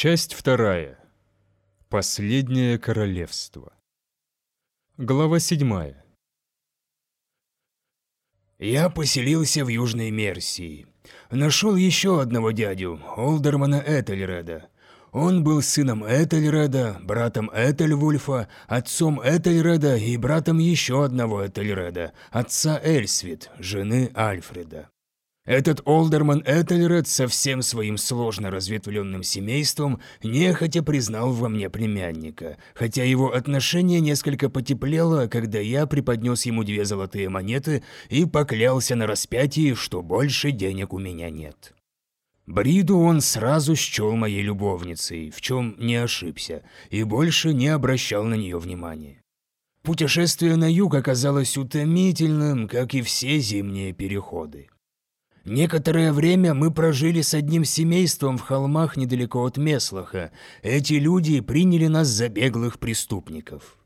Часть вторая. Последнее королевство. Глава седьмая. Я поселился в Южной Мерсии. Нашел еще одного дядю, Олдермана Этельреда. Он был сыном Этельреда, братом Этельвульфа, отцом Этельреда и братом еще одного Этельреда, отца Эльсвит, жены Альфреда. Этот Олдерман Этельред со всем своим сложно разветвленным семейством нехотя признал во мне племянника, хотя его отношение несколько потеплело, когда я преподнес ему две золотые монеты и поклялся на распятии, что больше денег у меня нет. Бриду он сразу счел моей любовницей, в чем не ошибся, и больше не обращал на нее внимания. Путешествие на юг оказалось утомительным, как и все зимние переходы. Некоторое время мы прожили с одним семейством в холмах недалеко от Меслаха. Эти люди приняли нас за беглых преступников.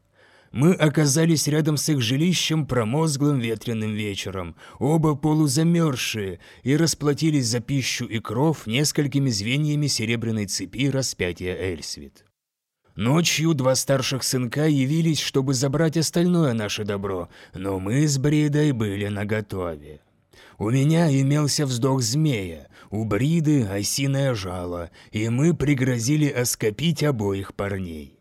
Мы оказались рядом с их жилищем промозглым ветреным вечером, оба полузамерзшие, и расплатились за пищу и кров несколькими звеньями серебряной цепи распятия Эльсвит. Ночью два старших сынка явились, чтобы забрать остальное наше добро, но мы с Бридой были наготове. У меня имелся вздох змея, у Бриды осиное жало, и мы пригрозили оскопить обоих парней.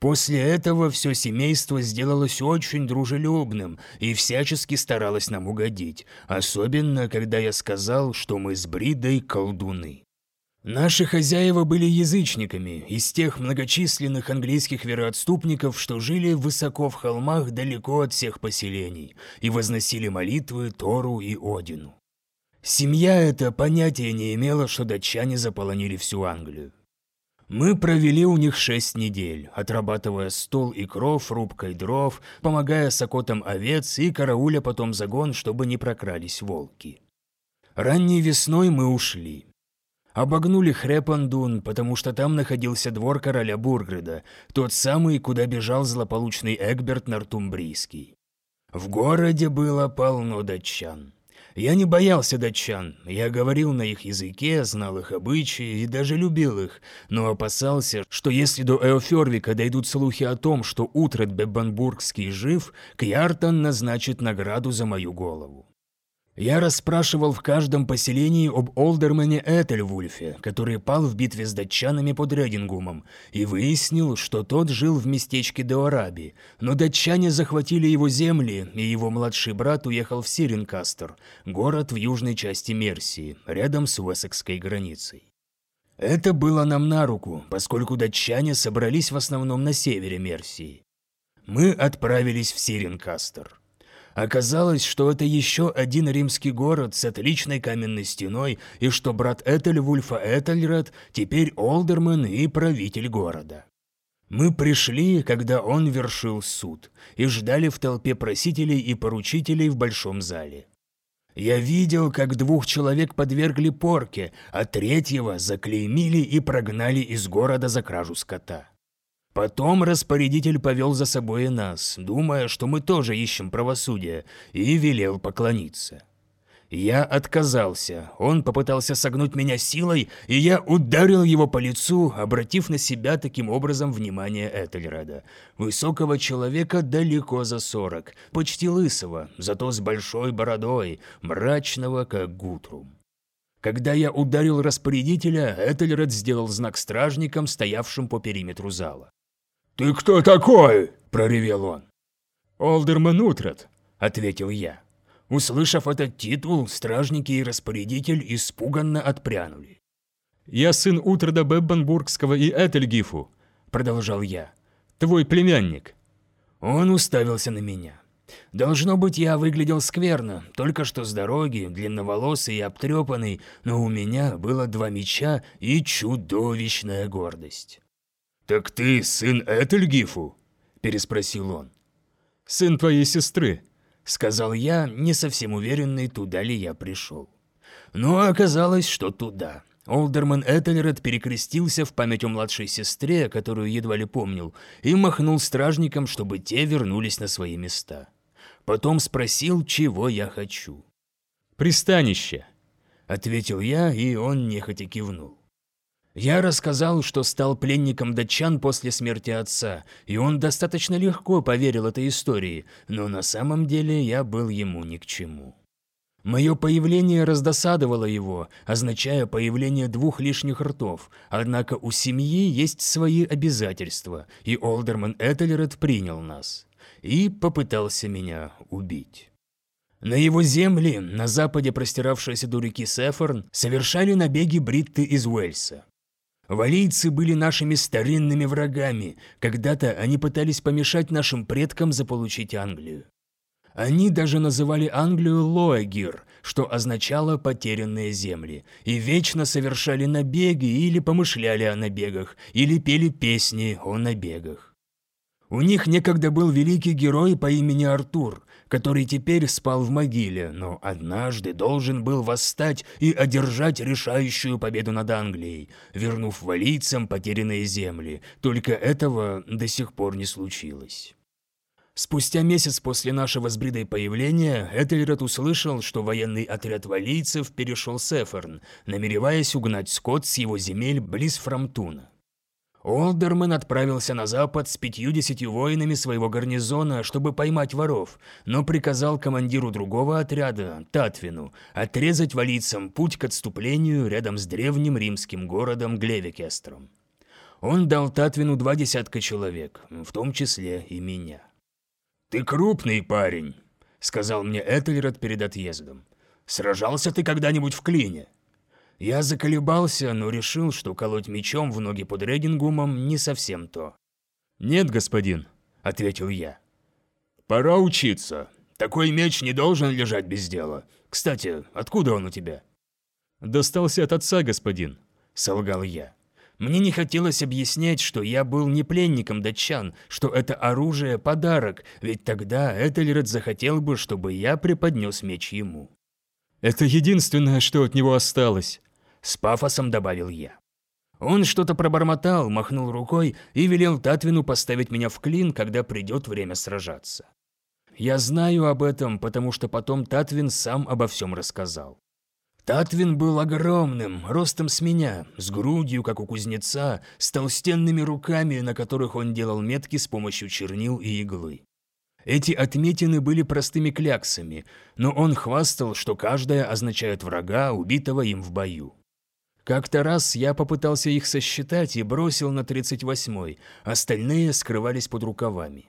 После этого все семейство сделалось очень дружелюбным и всячески старалось нам угодить, особенно когда я сказал, что мы с Бридой колдуны. Наши хозяева были язычниками, из тех многочисленных английских вероотступников, что жили высоко в холмах далеко от всех поселений и возносили молитвы Тору и Одину. Семья эта понятия не имела, что датчане заполонили всю Англию. Мы провели у них шесть недель, отрабатывая стол и кров, рубкой дров, помогая сокотам овец и карауля потом загон, чтобы не прокрались волки. Ранней весной мы ушли. Обогнули Хрепандун, потому что там находился двор короля Бургреда, тот самый, куда бежал злополучный Эгберт Нортумбрийский. В городе было полно датчан. Я не боялся датчан, я говорил на их языке, знал их обычаи и даже любил их, но опасался, что если до Эофервика дойдут слухи о том, что Утред Беббанбургский жив, Кьяртан назначит награду за мою голову. Я расспрашивал в каждом поселении об Олдермане Этельвульфе, который пал в битве с датчанами под Редингумом, и выяснил, что тот жил в местечке Деораби, но датчане захватили его земли, и его младший брат уехал в Сиренкастер, город в южной части Мерсии, рядом с Уэссекской границей. Это было нам на руку, поскольку датчане собрались в основном на севере Мерсии. Мы отправились в Сиренкастер. Оказалось, что это еще один римский город с отличной каменной стеной, и что брат Этельвульфа Этельред теперь олдермен и правитель города. Мы пришли, когда он вершил суд, и ждали в толпе просителей и поручителей в большом зале. Я видел, как двух человек подвергли порке, а третьего заклеймили и прогнали из города за кражу скота. Потом распорядитель повел за собой и нас, думая, что мы тоже ищем правосудие, и велел поклониться. Я отказался, он попытался согнуть меня силой, и я ударил его по лицу, обратив на себя таким образом внимание Этельрада. Высокого человека далеко за сорок, почти лысого, зато с большой бородой, мрачного, как гутрум. Когда я ударил распорядителя, Этельред сделал знак стражникам, стоявшим по периметру зала. «Ты кто такой?» – проревел он. «Олдерман Утрат», – ответил я. Услышав этот титул, стражники и распорядитель испуганно отпрянули. «Я сын Утрада Беббенбургского и Этельгифу», – продолжал я. «Твой племянник». Он уставился на меня. Должно быть, я выглядел скверно, только что с дороги, длинноволосый и обтрепанный, но у меня было два меча и чудовищная гордость. «Так ты сын Этельгифу?» – переспросил он. «Сын твоей сестры», – сказал я, не совсем уверенный, туда ли я пришел. Но оказалось, что туда. Олдерман Этельред перекрестился в память о младшей сестре, которую едва ли помнил, и махнул стражникам, чтобы те вернулись на свои места. Потом спросил, чего я хочу. «Пристанище», — ответил я, и он нехотя кивнул. Я рассказал, что стал пленником датчан после смерти отца, и он достаточно легко поверил этой истории, но на самом деле я был ему ни к чему. Мое появление раздосадовало его, означая появление двух лишних ртов, однако у семьи есть свои обязательства, и Олдерман Этельред принял нас. И попытался меня убить. На его земли, на западе простиравшейся до реки Сеферн, совершали набеги бритты из Уэльса. Валийцы были нашими старинными врагами, когда-то они пытались помешать нашим предкам заполучить Англию. Они даже называли Англию Лоэгир, что означало «потерянные земли», и вечно совершали набеги или помышляли о набегах, или пели песни о набегах. У них некогда был великий герой по имени Артур, который теперь спал в могиле, но однажды должен был восстать и одержать решающую победу над Англией, вернув валийцам потерянные земли, только этого до сих пор не случилось. Спустя месяц после нашего с Бридой появления Этельред услышал, что военный отряд валийцев перешел Сеферн, намереваясь угнать скот с его земель близ Фрамтуна. Олдерман отправился на запад с пятью-десятью воинами своего гарнизона, чтобы поймать воров, но приказал командиру другого отряда, Татвину, отрезать валийцам путь к отступлению рядом с древним римским городом Глевикестром. Он дал Татвину два десятка человек, в том числе и меня. «Ты крупный парень», — сказал мне Этельред перед отъездом. «Сражался ты когда-нибудь в клине?» Я заколебался, но решил, что колоть мечом в ноги под Редингумом не совсем то. «Нет, господин», — ответил я. «Пора учиться. Такой меч не должен лежать без дела. Кстати, откуда он у тебя?» «Достался от отца, господин», — солгал я. Мне не хотелось объяснять, что я был не пленником датчан, что это оружие – подарок, ведь тогда Этельред захотел бы, чтобы я преподнес меч ему. «Это единственное, что от него осталось», – с пафосом добавил я. Он что-то пробормотал, махнул рукой и велел Татвину поставить меня в клин, когда придет время сражаться. Я знаю об этом, потому что потом Татвин сам обо всем рассказал. Татвин был огромным, ростом с меня, с грудью, как у кузнеца, с толстенными руками, на которых он делал метки с помощью чернил и иглы. Эти отметины были простыми кляксами, но он хвастал, что каждая означает врага, убитого им в бою. Как-то раз я попытался их сосчитать и бросил на 38-й, остальные скрывались под рукавами.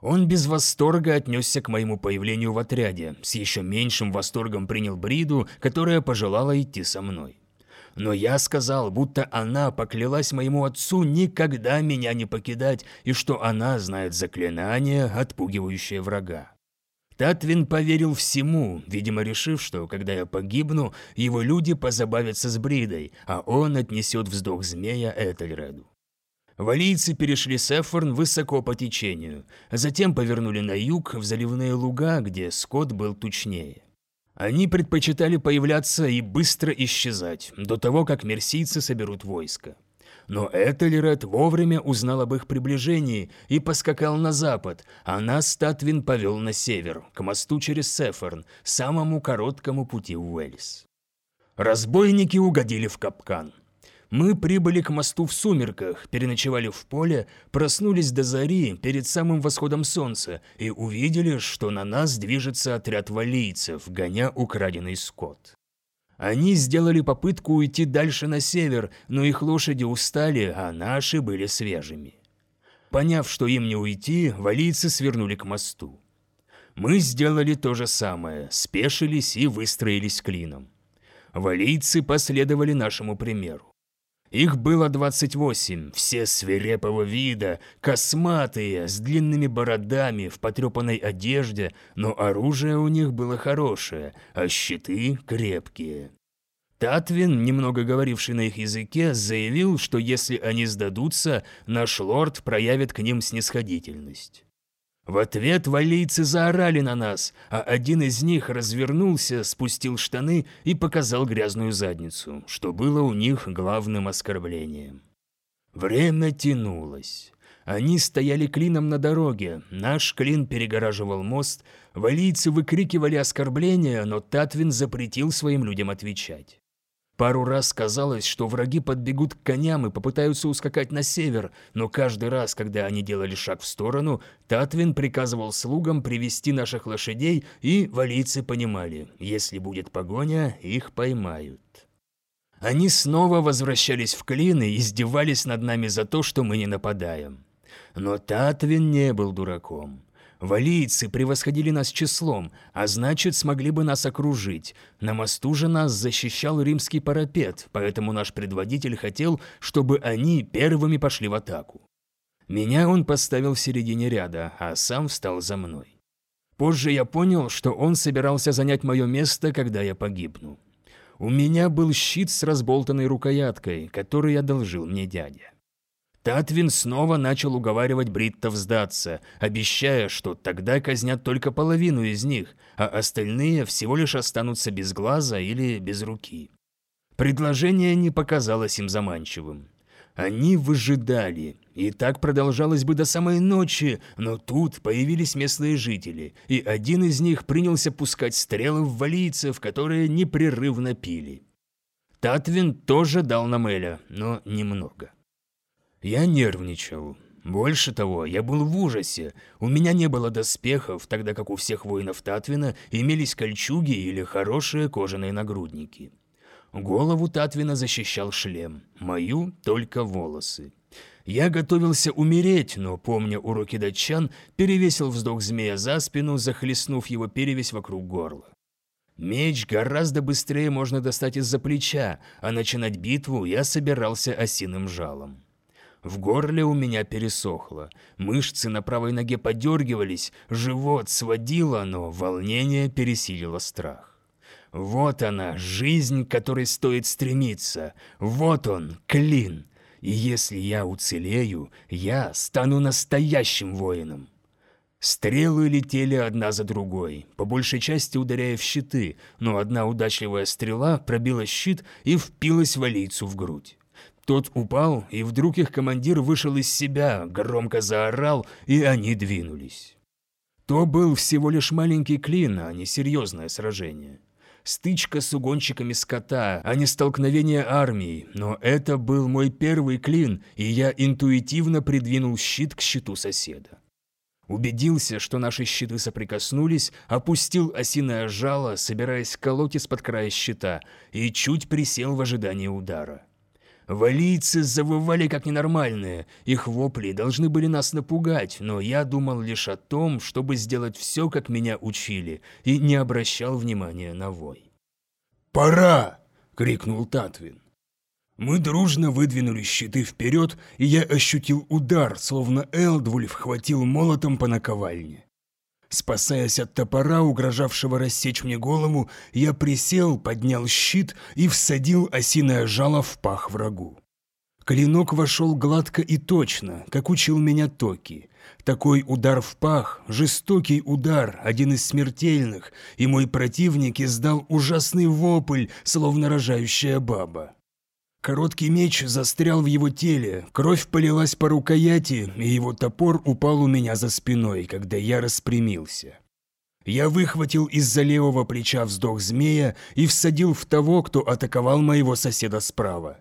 Он без восторга отнесся к моему появлению в отряде, с еще меньшим восторгом принял Бриду, которая пожелала идти со мной. Но я сказал, будто она поклялась моему отцу никогда меня не покидать, и что она знает заклинание, отпугивающее врага. Татвин поверил всему, видимо решив, что когда я погибну, его люди позабавятся с Бридой, а он отнесет вздох змея Этельреду. Валийцы перешли Сефорн высоко по течению, затем повернули на юг в заливные луга, где скот был тучнее. Они предпочитали появляться и быстро исчезать, до того, как мерсийцы соберут войско. Но Этельред вовремя узнал об их приближении и поскакал на запад, а нас Татвин повел на север, к мосту через Сефорн, самому короткому пути в Уэльс. Разбойники угодили в капкан. Мы прибыли к мосту в сумерках, переночевали в поле, проснулись до зари перед самым восходом солнца и увидели, что на нас движется отряд валийцев, гоня украденный скот. Они сделали попытку уйти дальше на север, но их лошади устали, а наши были свежими. Поняв, что им не уйти, валийцы свернули к мосту. Мы сделали то же самое, спешились и выстроились клином. Валийцы последовали нашему примеру. Их было 28, все свирепого вида, косматые, с длинными бородами, в потрепанной одежде, но оружие у них было хорошее, а щиты крепкие. Татвин, немного говоривший на их языке, заявил, что если они сдадутся, наш лорд проявит к ним снисходительность. В ответ валийцы заорали на нас, а один из них развернулся, спустил штаны и показал грязную задницу, что было у них главным оскорблением. Время тянулось. Они стояли клином на дороге, наш клин перегораживал мост, валийцы выкрикивали оскорбления, но Татвин запретил своим людям отвечать. Пару раз казалось, что враги подбегут к коням и попытаются ускакать на север, но каждый раз, когда они делали шаг в сторону, Татвин приказывал слугам привести наших лошадей, и валийцы понимали, если будет погоня, их поймают. Они снова возвращались в клин и издевались над нами за то, что мы не нападаем. Но Татвин не был дураком. Валийцы превосходили нас числом, а значит, смогли бы нас окружить. На мосту же нас защищал римский парапет, поэтому наш предводитель хотел, чтобы они первыми пошли в атаку. Меня он поставил в середине ряда, а сам встал за мной. Позже я понял, что он собирался занять мое место, когда я погибну. У меня был щит с разболтанной рукояткой, который одолжил мне дядя. Татвин снова начал уговаривать бриттов сдаться, обещая, что тогда казнят только половину из них, а остальные всего лишь останутся без глаза или без руки. Предложение не показалось им заманчивым. Они выжидали, и так продолжалось бы до самой ночи, но тут появились местные жители, и один из них принялся пускать стрелы в валийцев, которые непрерывно пили. Татвин тоже дал нам Эля, но немного. Я нервничал. Больше того, я был в ужасе. У меня не было доспехов, тогда как у всех воинов Татвина имелись кольчуги или хорошие кожаные нагрудники. Голову Татвина защищал шлем, мою – только волосы. Я готовился умереть, но, помня уроки датчан, перевесил вздох змея за спину, захлестнув его перевесь вокруг горла. Меч гораздо быстрее можно достать из-за плеча, а начинать битву я собирался осиным жалом. В горле у меня пересохло, мышцы на правой ноге подергивались, живот сводило, но волнение пересилило страх. Вот она, жизнь, к которой стоит стремиться. Вот он, клин. И если я уцелею, я стану настоящим воином. Стрелы летели одна за другой, по большей части ударяя в щиты, но одна удачливая стрела пробила щит и впилась валийцу в грудь. Тот упал, и вдруг их командир вышел из себя, громко заорал, и они двинулись. То был всего лишь маленький клин, а не серьезное сражение. Стычка с угонщиками скота, а не столкновение армии, но это был мой первый клин, и я интуитивно придвинул щит к щиту соседа. Убедился, что наши щиты соприкоснулись, опустил осиное жало, собираясь колоть из-под края щита, и чуть присел в ожидании удара. Валийцы завывали как ненормальные, их вопли должны были нас напугать, но я думал лишь о том, чтобы сделать все, как меня учили, и не обращал внимания на вой. «Пора!» — крикнул Татвин. Мы дружно выдвинули щиты вперед, и я ощутил удар, словно Элдвульф хватил молотом по наковальне. Спасаясь от топора, угрожавшего рассечь мне голову, я присел, поднял щит и всадил осиное жало в пах врагу. Клинок вошел гладко и точно, как учил меня Токи. Такой удар в пах, жестокий удар, один из смертельных, и мой противник издал ужасный вопль, словно рожающая баба. Короткий меч застрял в его теле, кровь полилась по рукояти, и его топор упал у меня за спиной, когда я распрямился. Я выхватил из-за левого плеча вздох змея и всадил в того, кто атаковал моего соседа справа.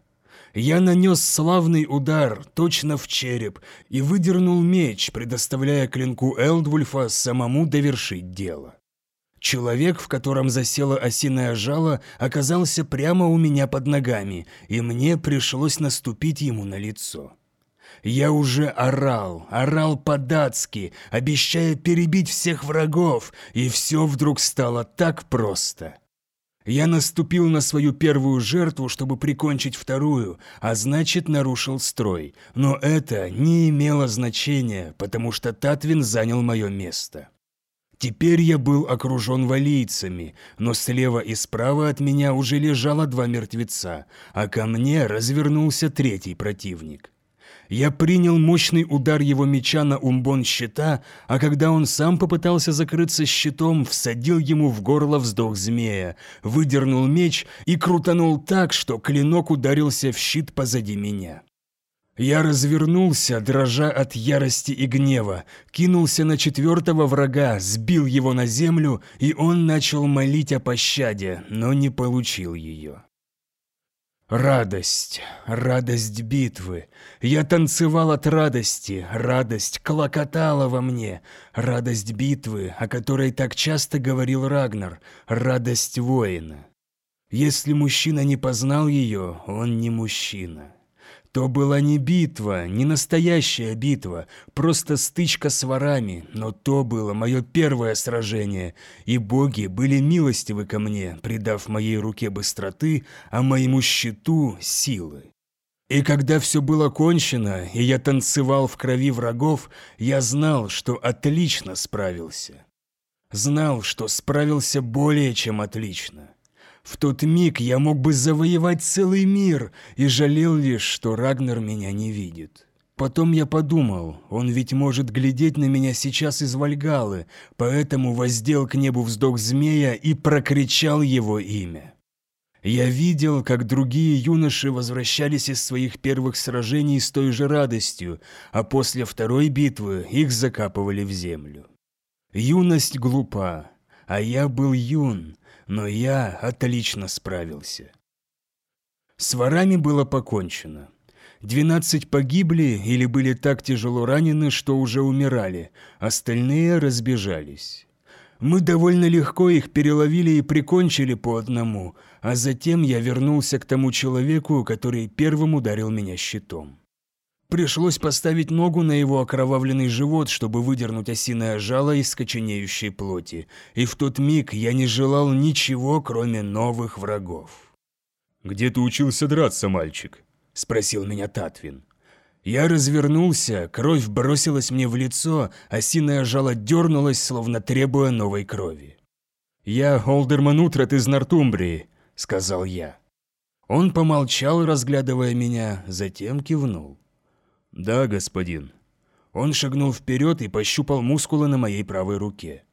Я нанес славный удар точно в череп и выдернул меч, предоставляя клинку Элдвульфа самому довершить дело. Человек, в котором засело осиное жало, оказался прямо у меня под ногами, и мне пришлось наступить ему на лицо. Я уже орал, орал по-датски, обещая перебить всех врагов, и все вдруг стало так просто. Я наступил на свою первую жертву, чтобы прикончить вторую, а значит нарушил строй. Но это не имело значения, потому что Татвин занял мое место. Теперь я был окружен валийцами, но слева и справа от меня уже лежало два мертвеца, а ко мне развернулся третий противник. Я принял мощный удар его меча на умбон щита, а когда он сам попытался закрыться щитом, всадил ему в горло вздох змея, выдернул меч и крутанул так, что клинок ударился в щит позади меня. Я развернулся, дрожа от ярости и гнева, кинулся на четвертого врага, сбил его на землю, и он начал молить о пощаде, но не получил ее. Радость, радость битвы. Я танцевал от радости, радость клокотала во мне. Радость битвы, о которой так часто говорил Рагнар, радость воина. Если мужчина не познал ее, он не мужчина. То была не битва, не настоящая битва, просто стычка с ворами, но то было мое первое сражение, и боги были милостивы ко мне, придав моей руке быстроты, а моему щиту силы. И когда все было кончено, и я танцевал в крови врагов, я знал, что отлично справился. Знал, что справился более чем отлично. В тот миг я мог бы завоевать целый мир и жалел лишь, что Рагнар меня не видит. Потом я подумал, он ведь может глядеть на меня сейчас из Вальгалы, поэтому воздел к небу вздох змея и прокричал его имя. Я видел, как другие юноши возвращались из своих первых сражений с той же радостью, а после второй битвы их закапывали в землю. Юность глупа, а я был юн, но я отлично справился. С ворами было покончено. Двенадцать погибли или были так тяжело ранены, что уже умирали, остальные разбежались. Мы довольно легко их переловили и прикончили по одному, а затем я вернулся к тому человеку, который первым ударил меня щитом. Пришлось поставить ногу на его окровавленный живот, чтобы выдернуть осиное жало из скоченеющей плоти, и в тот миг я не желал ничего, кроме новых врагов. «Где ты учился драться, мальчик?» – спросил меня Татвин. Я развернулся, кровь бросилась мне в лицо, осиное жало дернулось, словно требуя новой крови. «Я Олдерман Утрат из Нортумбрии», – сказал я. Он помолчал, разглядывая меня, затем кивнул. «Да, господин». Он шагнул вперед и пощупал мускулы на моей правой руке.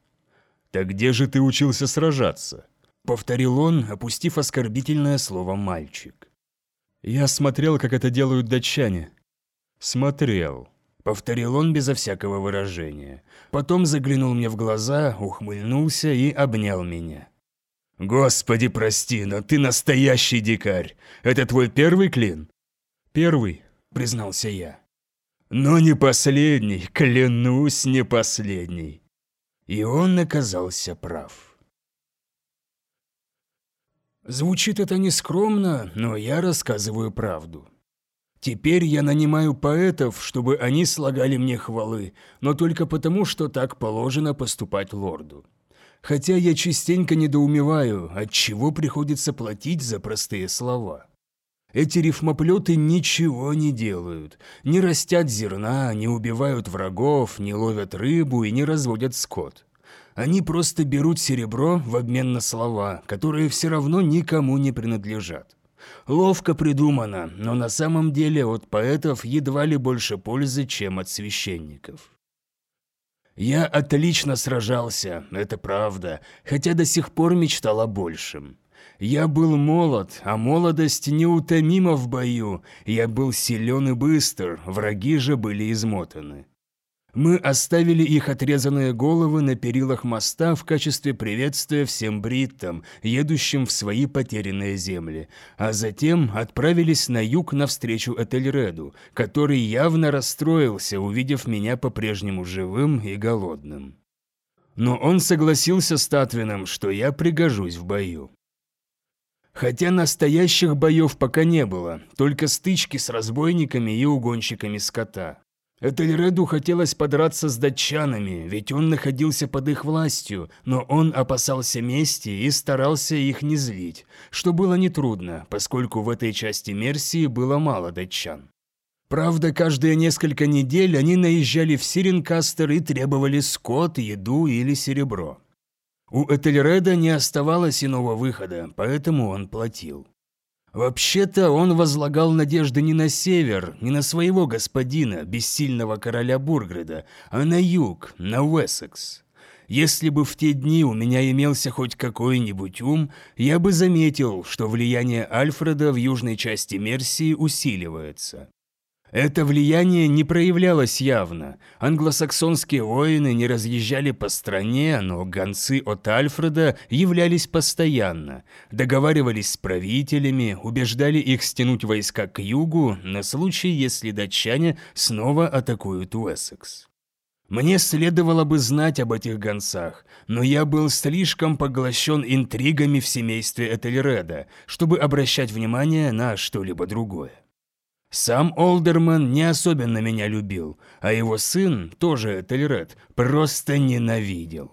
«Так где же ты учился сражаться?» Повторил он, опустив оскорбительное слово «мальчик». «Я смотрел, как это делают датчане». «Смотрел», — повторил он безо всякого выражения. Потом заглянул мне в глаза, ухмыльнулся и обнял меня. «Господи, прости, но ты настоящий дикарь! Это твой первый клин?» «Первый», — признался я. Но не последний, клянусь, не последний. И он оказался прав. Звучит это нескромно, но я рассказываю правду. Теперь я нанимаю поэтов, чтобы они слагали мне хвалы, но только потому, что так положено поступать лорду. Хотя я частенько недоумеваю, от чего приходится платить за простые слова. Эти рифмоплеты ничего не делают, не растят зерна, не убивают врагов, не ловят рыбу и не разводят скот. Они просто берут серебро в обмен на слова, которые все равно никому не принадлежат. Ловко придумано, но на самом деле от поэтов едва ли больше пользы, чем от священников. Я отлично сражался, это правда, хотя до сих пор мечтал о большем. Я был молод, а молодость неутомима в бою. Я был силен и быстр, враги же были измотаны. Мы оставили их отрезанные головы на перилах моста в качестве приветствия всем бриттам, едущим в свои потерянные земли, а затем отправились на юг навстречу Этельреду, который явно расстроился, увидев меня по-прежнему живым и голодным. Но он согласился с Татвином, что я пригожусь в бою. Хотя настоящих боев пока не было, только стычки с разбойниками и угонщиками скота. Этельреду хотелось подраться с датчанами, ведь он находился под их властью, но он опасался мести и старался их не злить, что было нетрудно, поскольку в этой части Мерсии было мало датчан. Правда, каждые несколько недель они наезжали в Сиренкастер и требовали скот, еду или серебро. У Этельреда не оставалось иного выхода, поэтому он платил. Вообще-то он возлагал надежды не на север, не на своего господина, бессильного короля Бургреда, а на юг, на Уэссекс. Если бы в те дни у меня имелся хоть какой-нибудь ум, я бы заметил, что влияние Альфреда в южной части Мерсии усиливается. Это влияние не проявлялось явно. Англосаксонские воины не разъезжали по стране, но гонцы от Альфреда являлись постоянно, договаривались с правителями, убеждали их стянуть войска к югу на случай, если датчане снова атакуют Уэссекс. Мне следовало бы знать об этих гонцах, но я был слишком поглощен интригами в семействе Этельреда, чтобы обращать внимание на что-либо другое. Сам Олдерман не особенно меня любил, а его сын, тоже Этельред, просто ненавидел.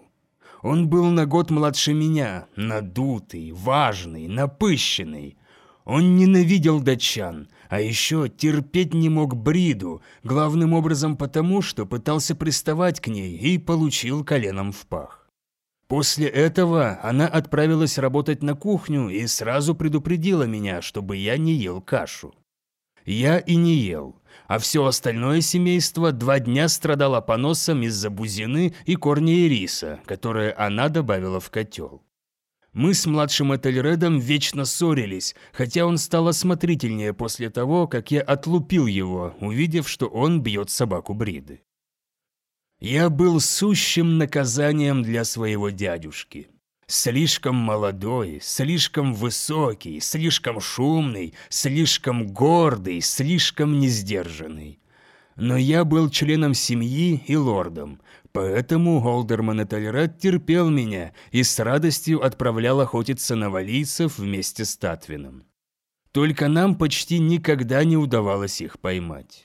Он был на год младше меня, надутый, важный, напыщенный. Он ненавидел датчан, а еще терпеть не мог Бриду, главным образом потому, что пытался приставать к ней и получил коленом в пах. После этого она отправилась работать на кухню и сразу предупредила меня, чтобы я не ел кашу. Я и не ел, а все остальное семейство два дня страдало поносом из-за бузины и корней риса, которые она добавила в котел. Мы с младшим Этельредом вечно ссорились, хотя он стал осмотрительнее после того, как я отлупил его, увидев, что он бьет собаку Бриды. Я был сущим наказанием для своего дядюшки. Слишком молодой, слишком высокий, слишком шумный, слишком гордый, слишком несдержанный. Но я был членом семьи и лордом, поэтому Голдерман Этельред терпел меня и с радостью отправлял охотиться на валийцев вместе с Татвином. Только нам почти никогда не удавалось их поймать.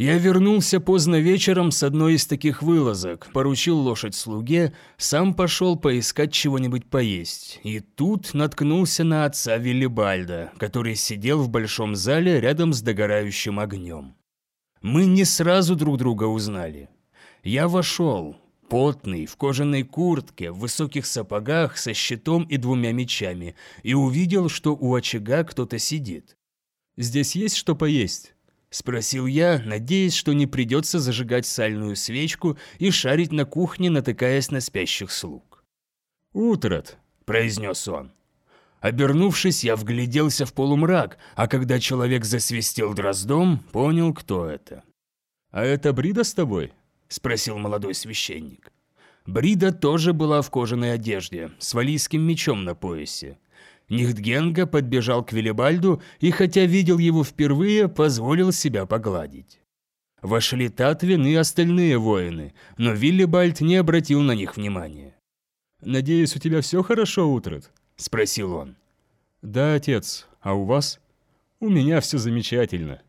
Я вернулся поздно вечером с одной из таких вылазок, поручил лошадь слуге, сам пошел поискать чего-нибудь поесть. И тут наткнулся на отца Виллибальда, который сидел в большом зале рядом с догорающим огнем. Мы не сразу друг друга узнали. Я вошел, потный, в кожаной куртке, в высоких сапогах, со щитом и двумя мечами, и увидел, что у очага кто-то сидит. «Здесь есть что поесть?» – спросил я, надеясь, что не придется зажигать сальную свечку и шарить на кухне, натыкаясь на спящих слуг. «Утрат», – произнес он. Обернувшись, я вгляделся в полумрак, а когда человек засвистел дроздом, понял, кто это. «А это Брида с тобой?» – спросил молодой священник. Брида тоже была в кожаной одежде, с валийским мечом на поясе. Нихтгенга подбежал к Виллибальду и, хотя видел его впервые, позволил себя погладить. Вошли Татвин и остальные воины, но Виллибальд не обратил на них внимания. «Надеюсь, у тебя все хорошо, Утрат?» – спросил он. «Да, отец. А у вас?» «У меня все замечательно».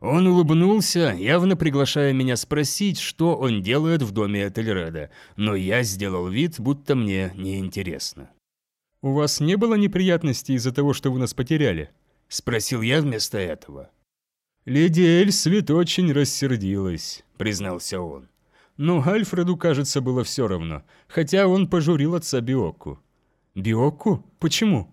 Он улыбнулся, явно приглашая меня спросить, что он делает в доме Этельреда, но я сделал вид, будто мне неинтересно. «У вас не было неприятностей из-за того, что вы нас потеряли?» – спросил я вместо этого. «Леди Эльсвит очень рассердилась», – признался он. «Но Альфреду, кажется, было все равно, хотя он пожурил отца Биокку». «Биокку? Почему?»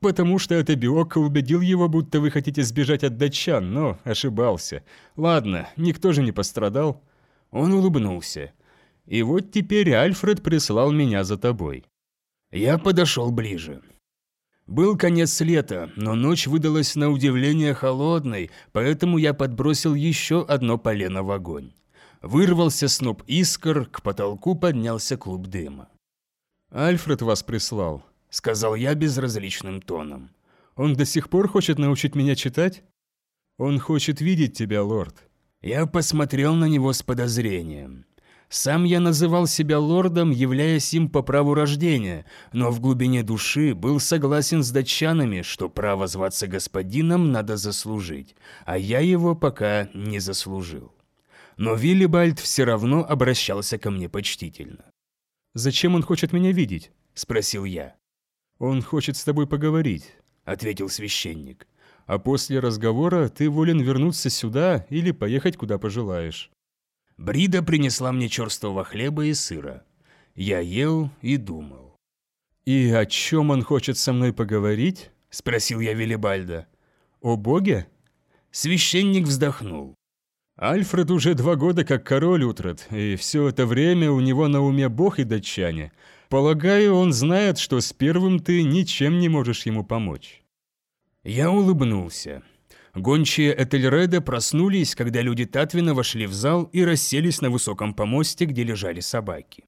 «Потому что это Биокко убедил его, будто вы хотите сбежать от датчан, но ошибался. Ладно, никто же не пострадал». Он улыбнулся. «И вот теперь Альфред прислал меня за тобой». Я подошел ближе. Был конец лета, но ночь выдалась на удивление холодной, поэтому я подбросил еще одно полено в огонь. Вырвался сноп искр, к потолку поднялся клуб дыма. «Альфред вас прислал», — сказал я безразличным тоном. «Он до сих пор хочет научить меня читать?» «Он хочет видеть тебя, лорд». Я посмотрел на него с подозрением. Сам я называл себя лордом, являясь им по праву рождения, но в глубине души был согласен с датчанами, что право зваться господином надо заслужить, а я его пока не заслужил. Но Виллибальд все равно обращался ко мне почтительно. «Зачем он хочет меня видеть?» – спросил я. «Он хочет с тобой поговорить», – ответил священник. «А после разговора ты волен вернуться сюда или поехать куда пожелаешь». Брида принесла мне черствого хлеба и сыра. Я ел и думал. «И о чем он хочет со мной поговорить?» – спросил я Велибальда. «О боге?» Священник вздохнул. «Альфред уже два года как король Утрат, и все это время у него на уме бог и датчане. Полагаю, он знает, что с первым ты ничем не можешь ему помочь». Я улыбнулся. Гончие Этельреда проснулись, когда люди Татвина вошли в зал и расселись на высоком помосте, где лежали собаки.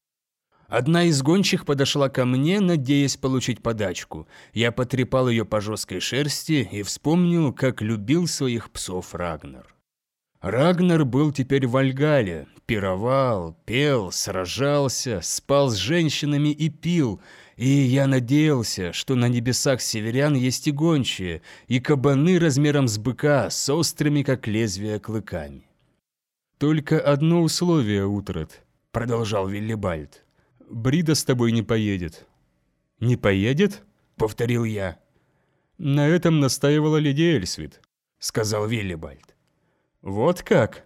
Одна из гончих подошла ко мне, надеясь получить подачку. Я потрепал ее по жесткой шерсти и вспомнил, как любил своих псов Рагнар. Рагнар был теперь в Альгале, пировал, пел, сражался, спал с женщинами и пил, и я надеялся, что на небесах северян есть и гончие, и кабаны размером с быка, с острыми, как лезвия, клыками. «Только одно условие, Утрат», — продолжал Виллибальд. «Брида с тобой не поедет». «Не поедет?» — повторил я. «На этом настаивала леди Эльсвит», — сказал Виллибальд. «Вот как?»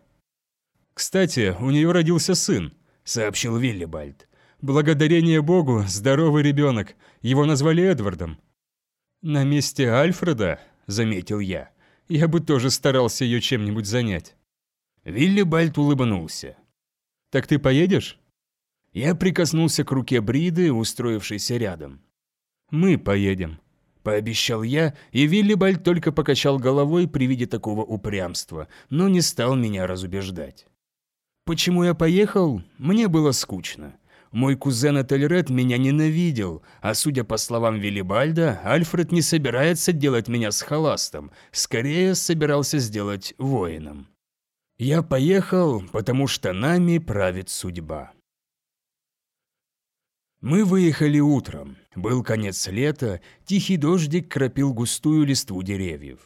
«Кстати, у нее родился сын», — сообщил Виллибальд. «Благодарение Богу, здоровый ребенок. Его назвали Эдвардом». «На месте Альфреда», — заметил я, — «я бы тоже старался ее чем-нибудь занять». Виллибальд улыбнулся. «Так ты поедешь?» Я прикоснулся к руке Бриды, устроившейся рядом. «Мы поедем», – пообещал я, и Виллибальд только покачал головой при виде такого упрямства, но не стал меня разубеждать. Почему я поехал? Мне было скучно. Мой кузен Этельред меня ненавидел, а судя по словам Виллибальда, Альфред не собирается делать меня с халастом, скорее собирался сделать воином. Я поехал, потому что нами правит судьба. Мы выехали утром. Был конец лета, тихий дождик кропил густую листву деревьев.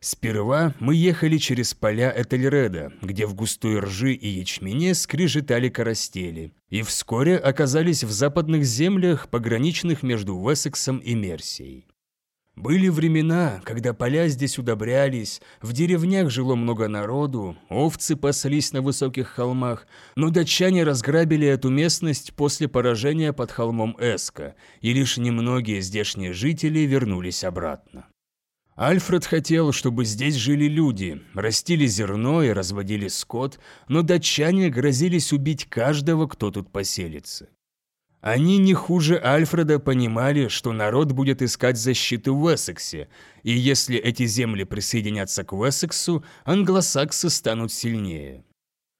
Сперва мы ехали через поля Этельреда, где в густой ржи и ячмене скрежетали коростели, и вскоре оказались в западных землях, пограничных между Уэссексом и Мерсией. Были времена, когда поля здесь удобрялись, в деревнях жило много народу, овцы паслись на высоких холмах, но датчане разграбили эту местность после поражения под холмом Эска, и лишь немногие здешние жители вернулись обратно. Альфред хотел, чтобы здесь жили люди, растили зерно и разводили скот, но датчане грозились убить каждого, кто тут поселится. Они не хуже Альфреда понимали, что народ будет искать защиты в Уэссексе, и если эти земли присоединятся к Уэссексу, англосаксы станут сильнее.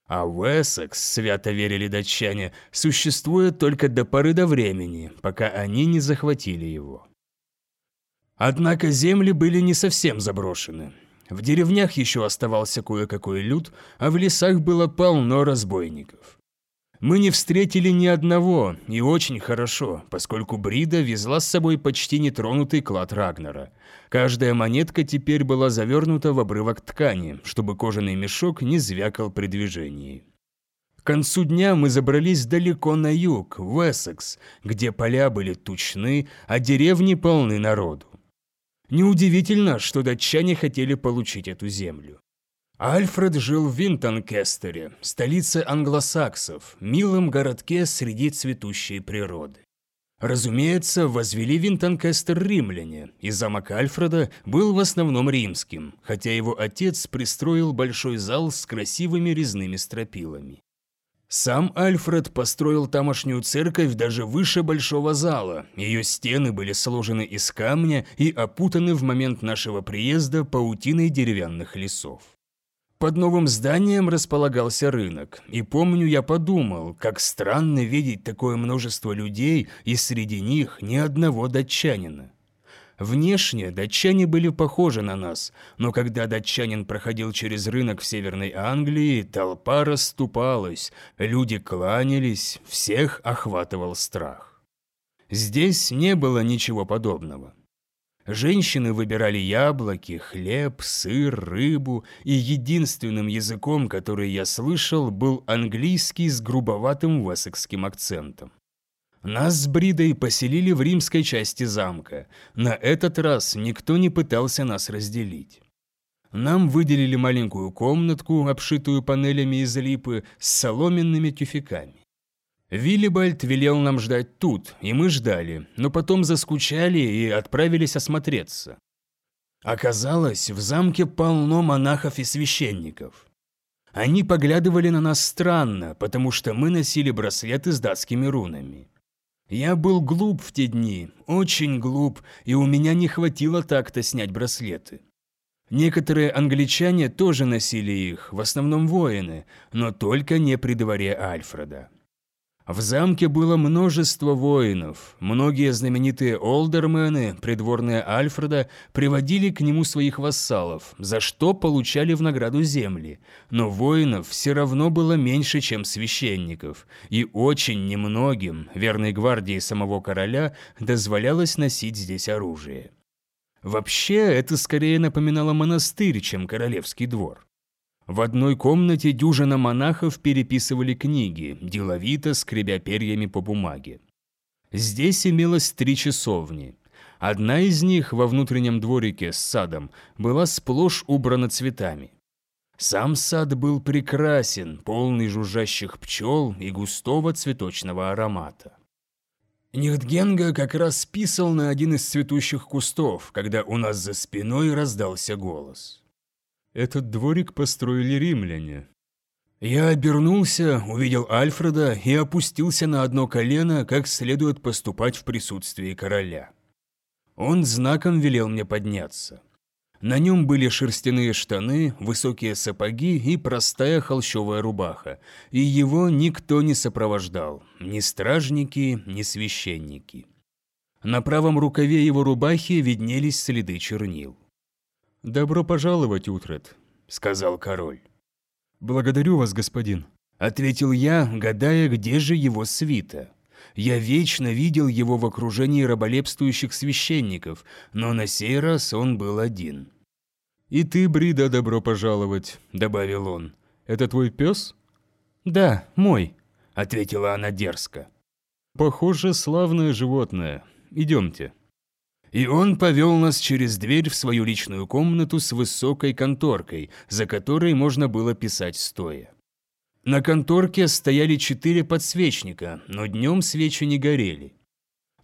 А Уэссекс, свято верили датчане, существует только до поры до времени, пока они не захватили его. Однако земли были не совсем заброшены. В деревнях еще оставался кое-какой люд, а в лесах было полно разбойников. Мы не встретили ни одного, и очень хорошо, поскольку Брида везла с собой почти нетронутый клад Рагнера. Каждая монетка теперь была завернута в обрывок ткани, чтобы кожаный мешок не звякал при движении. К концу дня мы забрались далеко на юг, в Эссекс, где поля были тучны, а деревни полны народу. Неудивительно, что датчане хотели получить эту землю. Альфред жил в Винтонкестере, столице англосаксов, милом городке среди цветущей природы. Разумеется, возвели Винтонкестер римляне, и замок Альфреда был в основном римским, хотя его отец пристроил большой зал с красивыми резными стропилами. Сам Альфред построил тамошнюю церковь даже выше большого зала. Ее стены были сложены из камня и опутаны в момент нашего приезда паутиной деревянных лесов. Под новым зданием располагался рынок, и помню, я подумал, как странно видеть такое множество людей, и среди них ни одного датчанина. Внешне датчане были похожи на нас, но когда датчанин проходил через рынок в Северной Англии, толпа расступалась, люди кланялись, всех охватывал страх. Здесь не было ничего подобного. Женщины выбирали яблоки, хлеб, сыр, рыбу, и единственным языком, который я слышал, был английский с грубоватым вассекским акцентом. Нас с Бридой поселили в римской части замка. На этот раз никто не пытался нас разделить. Нам выделили маленькую комнатку, обшитую панелями из липы, с соломенными тюфяками. Виллибальд велел нам ждать тут, и мы ждали, но потом заскучали и отправились осмотреться. Оказалось, в замке полно монахов и священников. Они поглядывали на нас странно, потому что мы носили браслеты с датскими рунами. Я был глуп в те дни, очень глуп, и у меня не хватило так-то снять браслеты. Некоторые англичане тоже носили их, в основном воины, но только не при дворе Альфреда. В замке было множество воинов. Многие знаменитые олдермены, придворные Альфреда, приводили к нему своих вассалов, за что получали в награду земли. Но воинов все равно было меньше, чем священников, и очень немногим, верной гвардии самого короля, дозволялось носить здесь оружие. Вообще, это скорее напоминало монастырь, чем королевский двор. В одной комнате дюжина монахов переписывали книги, деловито скребя перьями по бумаге. Здесь имелось три часовни. Одна из них во внутреннем дворике с садом была сплошь убрана цветами. Сам сад был прекрасен, полный жужжащих пчел и густого цветочного аромата. Нихтгенга как раз писал на один из цветущих кустов, когда у нас за спиной раздался голос. Этот дворик построили римляне. Я обернулся, увидел Альфреда и опустился на одно колено, как следует поступать в присутствии короля. Он знаком велел мне подняться. На нем были шерстяные штаны, высокие сапоги и простая холщовая рубаха, и его никто не сопровождал, ни стражники, ни священники. На правом рукаве его рубахи виднелись следы чернил. «Добро пожаловать, Утрет», — сказал король. «Благодарю вас, господин», — ответил я, гадая, где же его свита. Я вечно видел его в окружении раболепствующих священников, но на сей раз он был один. «И ты, Брида, добро пожаловать», — добавил он. «Это твой пес?» «Да, мой», — ответила она дерзко. «Похоже, славное животное. Идемте». И он повел нас через дверь в свою личную комнату с высокой конторкой, за которой можно было писать стоя. На конторке стояли четыре подсвечника, но днем свечи не горели.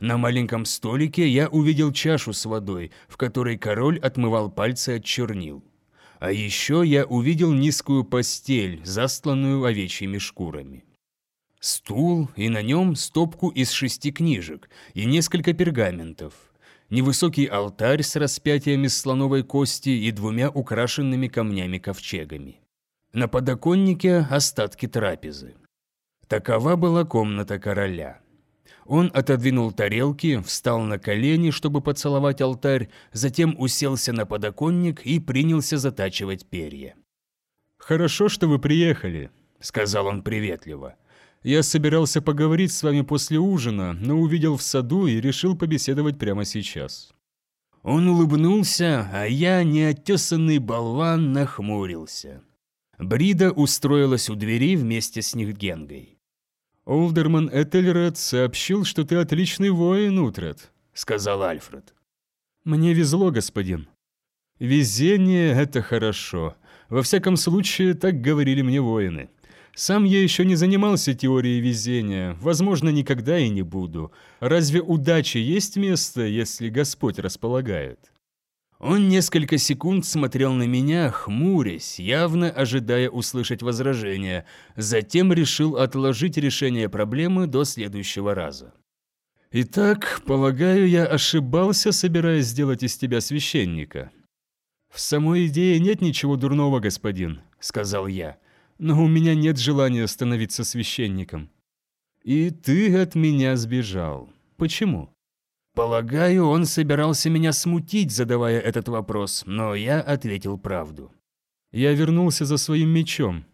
На маленьком столике я увидел чашу с водой, в которой король отмывал пальцы от чернил. А еще я увидел низкую постель, застланную овечьими шкурами. Стул, и на нем стопку из шести книжек и несколько пергаментов – невысокий алтарь с распятием из слоновой кости и двумя украшенными камнями-ковчегами. На подоконнике остатки трапезы. Такова была комната короля. Он отодвинул тарелки, встал на колени, чтобы поцеловать алтарь, затем уселся на подоконник и принялся затачивать перья. «Хорошо, что вы приехали», — сказал он приветливо. Я собирался поговорить с вами после ужина, но увидел в саду и решил побеседовать прямо сейчас». Он улыбнулся, а я, неотесанный болван, нахмурился. Брида устроилась у двери вместе с Нихтгенгой. «Олдерман Этельред сообщил, что ты отличный воин, Утред», — сказал Альфред. «Мне везло, господин». «Везение — это хорошо. Во всяком случае, так говорили мне воины. Сам я еще не занимался теорией везения, возможно, никогда и не буду. Разве удачи есть место, если Господь располагает? Он несколько секунд смотрел на меня, хмурясь, явно ожидая услышать возражение, затем решил отложить решение проблемы до следующего раза. «Итак, полагаю, я ошибался, собираясь сделать из тебя священника». «В самой идее нет ничего дурного, господин», — сказал я но у меня нет желания становиться священником. И ты от меня сбежал. Почему? Полагаю, он собирался меня смутить, задавая этот вопрос, но я ответил правду. Я вернулся за своим мечом.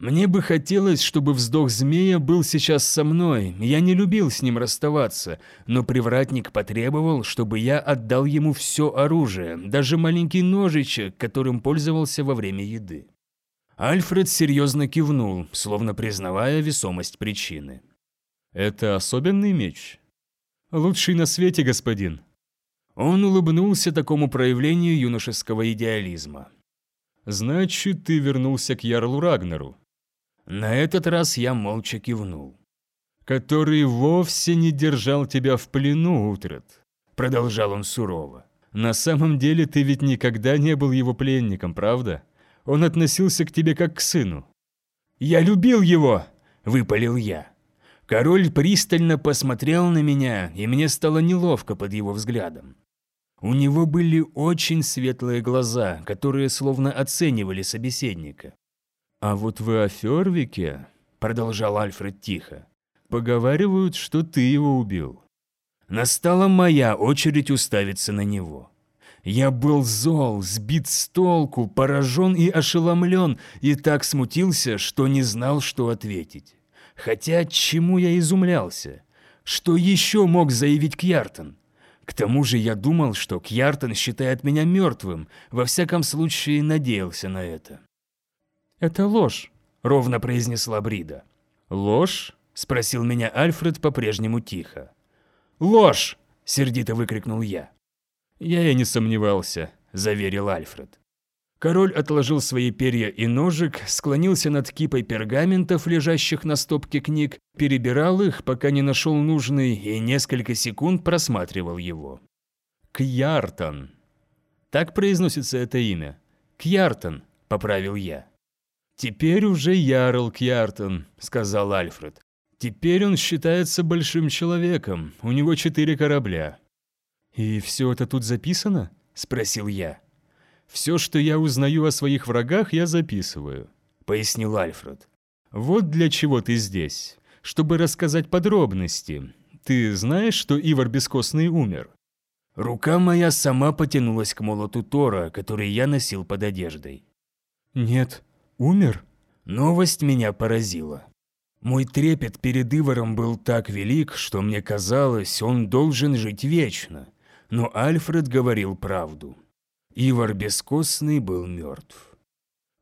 Мне бы хотелось, чтобы вздох змея был сейчас со мной. Я не любил с ним расставаться, но привратник потребовал, чтобы я отдал ему все оружие, даже маленький ножичек, которым пользовался во время еды. Альфред серьезно кивнул, словно признавая весомость причины. «Это особенный меч?» «Лучший на свете, господин». Он улыбнулся такому проявлению юношеского идеализма. «Значит, ты вернулся к Ярлу Рагнару?» На этот раз я молча кивнул. «Который вовсе не держал тебя в плену, Утрат», — продолжал он сурово. «На самом деле ты ведь никогда не был его пленником, правда?» Он относился к тебе как к сыну». «Я любил его!» – выпалил я. Король пристально посмотрел на меня, и мне стало неловко под его взглядом. У него были очень светлые глаза, которые словно оценивали собеседника. «А вот о Фервике», — продолжал Альфред тихо, — «поговаривают, что ты его убил». Настала моя очередь уставиться на него. Я был зол, сбит с толку, поражен и ошеломлен, и так смутился, что не знал, что ответить. Хотя чему я изумлялся? Что еще мог заявить Кьяртон? К тому же я думал, что Кьяртон считает меня мертвым, во всяком случае надеялся на это. «Это ложь», — ровно произнесла Брида. «Ложь?» — спросил меня Альфред по-прежнему тихо. «Ложь!» — сердито выкрикнул я. «Я и не сомневался», — заверил Альфред. Король отложил свои перья и ножик, склонился над кипой пергаментов, лежащих на стопке книг, перебирал их, пока не нашел нужный, и несколько секунд просматривал его. «Кьяртон». Так произносится это имя. «Кьяртон», — поправил я. «Теперь уже Ярл Кьяртон», — сказал Альфред. «Теперь он считается большим человеком, у него четыре корабля». «И все это тут записано?» — спросил я. «Все, что я узнаю о своих врагах, я записываю», — пояснил Альфред. «Вот для чего ты здесь, чтобы рассказать подробности. Ты знаешь, что Ивар Бескостный умер?» Рука моя сама потянулась к молоту Тора, который я носил под одеждой. «Нет, умер?» Новость меня поразила. Мой трепет перед Иваром был так велик, что мне казалось, он должен жить вечно. Но Альфред говорил правду. Ивар Бескостный был мертв.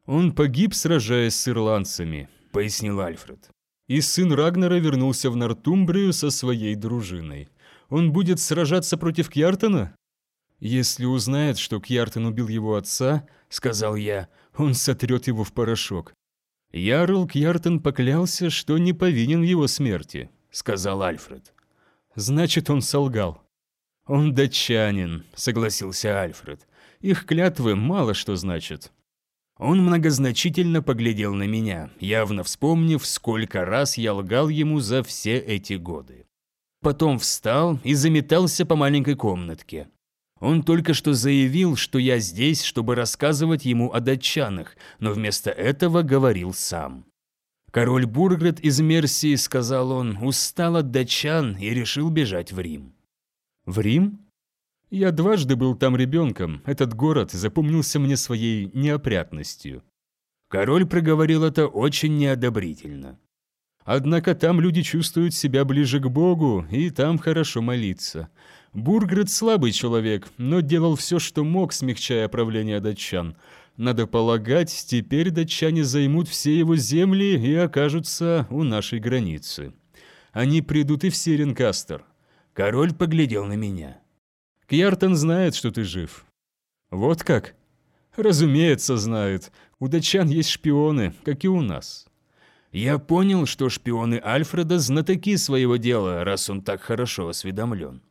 «Он погиб, сражаясь с ирландцами», — пояснил Альфред. «И сын Рагнера вернулся в Нортумбрию со своей дружиной. Он будет сражаться против Кьяртона?» «Если узнает, что Кьяртон убил его отца», — сказал я, — «он сотрет его в порошок». «Ярл Кьяртон поклялся, что не повинен в его смерти», — сказал Альфред. «Значит, он солгал». «Он датчанин», — согласился Альфред. «Их клятвы мало что значат». Он многозначительно поглядел на меня, явно вспомнив, сколько раз я лгал ему за все эти годы. Потом встал и заметался по маленькой комнатке. Он только что заявил, что я здесь, чтобы рассказывать ему о датчанах, но вместо этого говорил сам. Король Бургрет из Мерсии, сказал он, устал от датчан и решил бежать в Рим. В Рим? Я дважды был там ребенком. Этот город запомнился мне своей неопрятностью. Король проговорил это очень неодобрительно. Однако там люди чувствуют себя ближе к Богу, и там хорошо молиться. Бургрет слабый человек, но делал все, что мог, смягчая правление датчан. Надо полагать, теперь датчане займут все его земли и окажутся у нашей границы. Они придут и в Сиренкастер. Король поглядел на меня. Кьяртон знает, что ты жив. Вот как? Разумеется, знает. У датчан есть шпионы, как и у нас. Я понял, что шпионы Альфреда знатоки своего дела, раз он так хорошо осведомлен.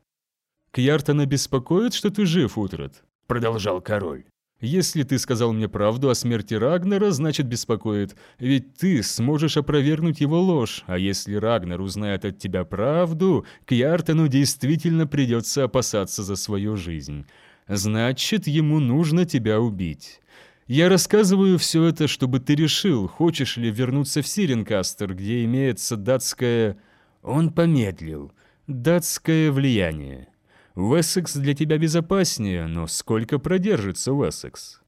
«Кьяртона беспокоит, что ты жив, Утрат?» – продолжал король. Если ты сказал мне правду о смерти Рагнера, значит беспокоит, ведь ты сможешь опровергнуть его ложь, а если Рагнер узнает от тебя правду, Кьяртану действительно придется опасаться за свою жизнь. Значит, ему нужно тебя убить. Я рассказываю все это, чтобы ты решил, хочешь ли вернуться в Сиренкастер, где имеется датское... Он помедлил. Датское влияние. Уэссекс для тебя безопаснее, но сколько продержится Уэссекс?»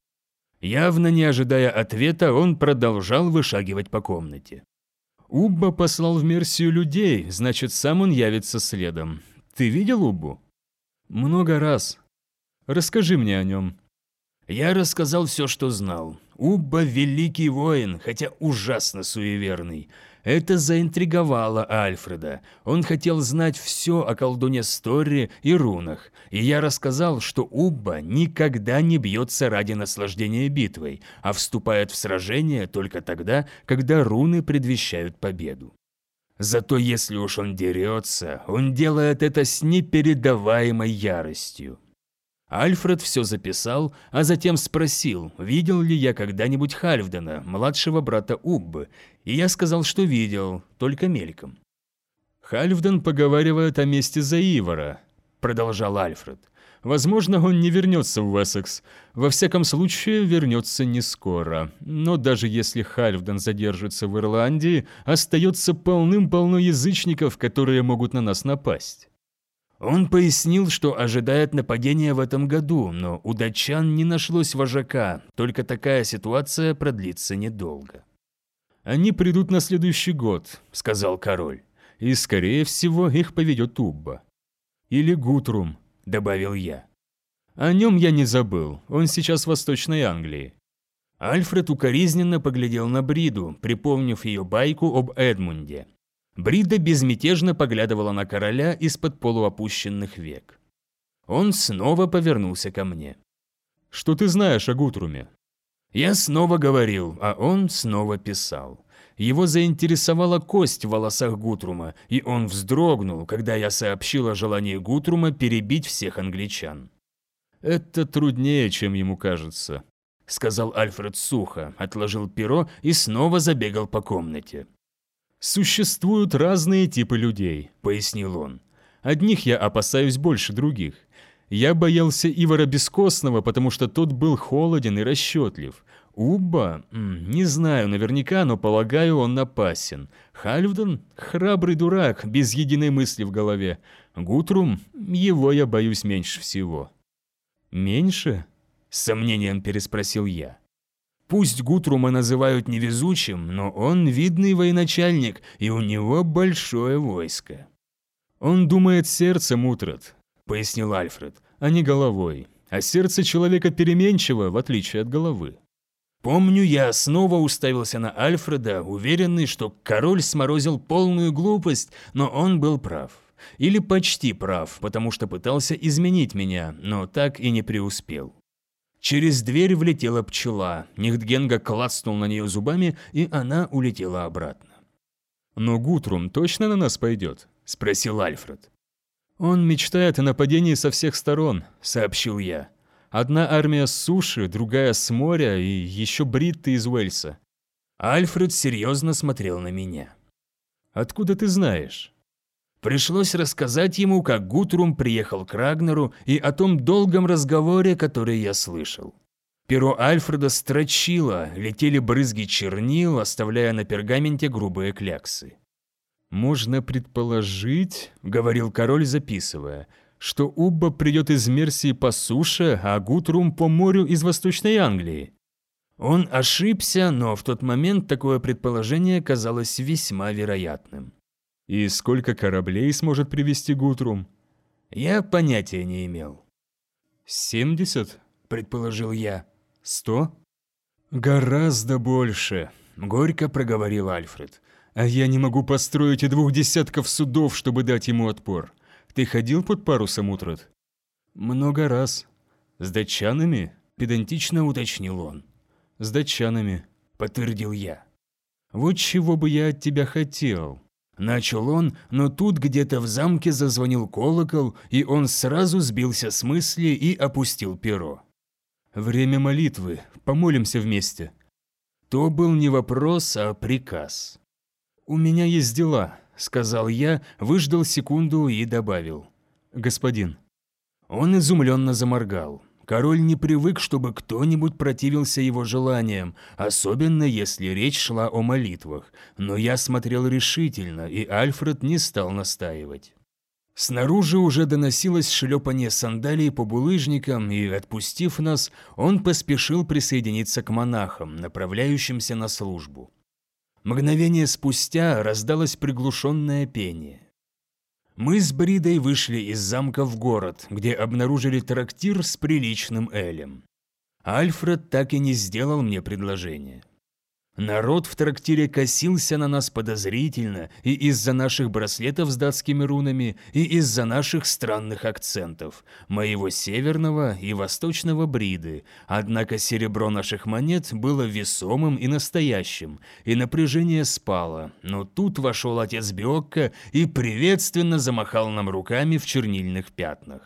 Явно не ожидая ответа, он продолжал вышагивать по комнате. «Убба послал в Мерсию людей, значит, сам он явится следом. Ты видел Уббу?» «Много раз. Расскажи мне о нем». Я рассказал все, что знал. Убба – великий воин, хотя ужасно суеверный. Это заинтриговало Альфреда. Он хотел знать все о колдуне Стори и рунах, и я рассказал, что Убба никогда не бьется ради наслаждения битвой, а вступает в сражение только тогда, когда руны предвещают победу. Зато если уж он дерется, он делает это с непередаваемой яростью. Альфред все записал, а затем спросил, видел ли я когда-нибудь Хальфдена, младшего брата Уббы, и я сказал, что видел, только мельком. «Хальфден поговаривает о месте за Ивара», – продолжал Альфред. Возможно, он не вернется в Уэссекс. Во всяком случае, вернется не скоро. Но даже если Хальфден задержится в Ирландии, остается полным-полно язычников, которые могут на нас напасть. Он пояснил, что ожидает нападения в этом году, но у датчан не нашлось вожака, только такая ситуация продлится недолго. «Они придут на следующий год», — сказал король, — «и, скорее всего, их поведет Убба. Или Гутрум, – добавил я. «О нем я не забыл, он сейчас в Восточной Англии». Альфред укоризненно поглядел на Бриду, припомнив ее байку об Эдмунде. Брида безмятежно поглядывала на короля из-под полуопущенных век. Он снова повернулся ко мне. «Что ты знаешь о Гутруме?» Я снова говорил, а он снова писал. Его заинтересовала кость в волосах Гутрума, и он вздрогнул, когда я сообщил о желании Гутрума перебить всех англичан. «Это труднее, чем ему кажется», — сказал Альфред сухо, отложил перо и снова забегал по комнате. «Существуют разные типы людей», — пояснил он. «Одних я опасаюсь больше других. Я боялся Ивара Бескостного, потому что тот был холоден и расчетлив. Убба? Не знаю наверняка, но полагаю, он опасен. Хальфден? Храбрый дурак, без единой мысли в голове. Гутрум? Его я боюсь меньше всего. Меньше? С сомнением переспросил я. Пусть Гутрума называют невезучим, но он видный военачальник, и у него большое войско. Он думает сердцем, Утрат, пояснил Альфред, а не головой. А сердце человека переменчиво, в отличие от головы. Помню, я снова уставился на Альфреда, уверенный, что король сморозил полную глупость, но он был прав. Или почти прав, потому что пытался изменить меня, но так и не преуспел. Через дверь влетела пчела, Нихтгенга клацнул на нее зубами, и она улетела обратно. «Но Гутрум точно на нас пойдет?» – спросил Альфред. «Он мечтает о нападении со всех сторон», – сообщил я. Одна армия с суши, другая с моря и еще бритты из Уэльса. Альфред серьезно смотрел на меня. «Откуда ты знаешь?» Пришлось рассказать ему, как Гутрум приехал к Рагнеру и о том долгом разговоре, который я слышал. Перо Альфреда строчило, летели брызги чернил, оставляя на пергаменте грубые кляксы. «Можно предположить», — говорил король, записывая, что Убба придет из Мерсии по суше, а Гутрум по морю из Восточной Англии. Он ошибся, но в тот момент такое предположение казалось весьма вероятным. И сколько кораблей сможет привести Гутрум? Я понятия не имел. «Семьдесят?» – предположил я. «Сто?» «Гораздо больше», – горько проговорил Альфред. «А я не могу построить и двух десятков судов, чтобы дать ему отпор. Ты ходил под парусом, Утрат?» «Много раз». «С датчанами?» – педантично уточнил он. «С датчанами», – подтвердил я. «Вот чего бы я от тебя хотел?» Начал он, но тут где-то в замке зазвонил колокол, и он сразу сбился с мысли и опустил перо. «Время молитвы. Помолимся вместе». То был не вопрос, а приказ. «У меня есть дела», – сказал я, выждал секунду и добавил. «Господин». Он изумленно заморгал. Король не привык, чтобы кто-нибудь противился его желаниям, особенно если речь шла о молитвах, но я смотрел решительно, и Альфред не стал настаивать. Снаружи уже доносилось шлепание сандалий по булыжникам, и, отпустив нас, он поспешил присоединиться к монахам, направляющимся на службу. Мгновение спустя раздалось приглушенное пение. Мы с Бридой вышли из замка в город, где обнаружили трактир с приличным элем. Альфред так и не сделал мне предложение. Народ в трактире косился на нас подозрительно и из-за наших браслетов с датскими рунами, и из-за наших странных акцентов, моего северного и восточного бриды, однако серебро наших монет было весомым и настоящим, и напряжение спало, но тут вошел отец Биокко и приветственно замахал нам руками в чернильных пятнах.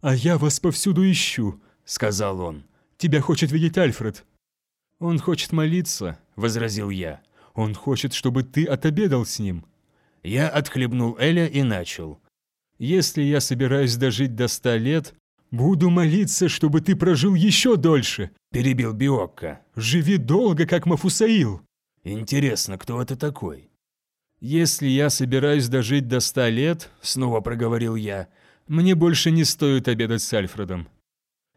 «А я вас повсюду ищу», — сказал он. «Тебя хочет видеть Альфред». «Он хочет молиться», — возразил я. «Он хочет, чтобы ты отобедал с ним». Я отхлебнул Эля и начал. «Если я собираюсь дожить до ста лет, «Буду молиться, чтобы ты прожил еще дольше», – перебил Биокко. «Живи долго, как Мафусаил». «Интересно, кто это такой?» «Если я собираюсь дожить до ста лет», – снова проговорил я, – «мне больше не стоит обедать с Альфредом».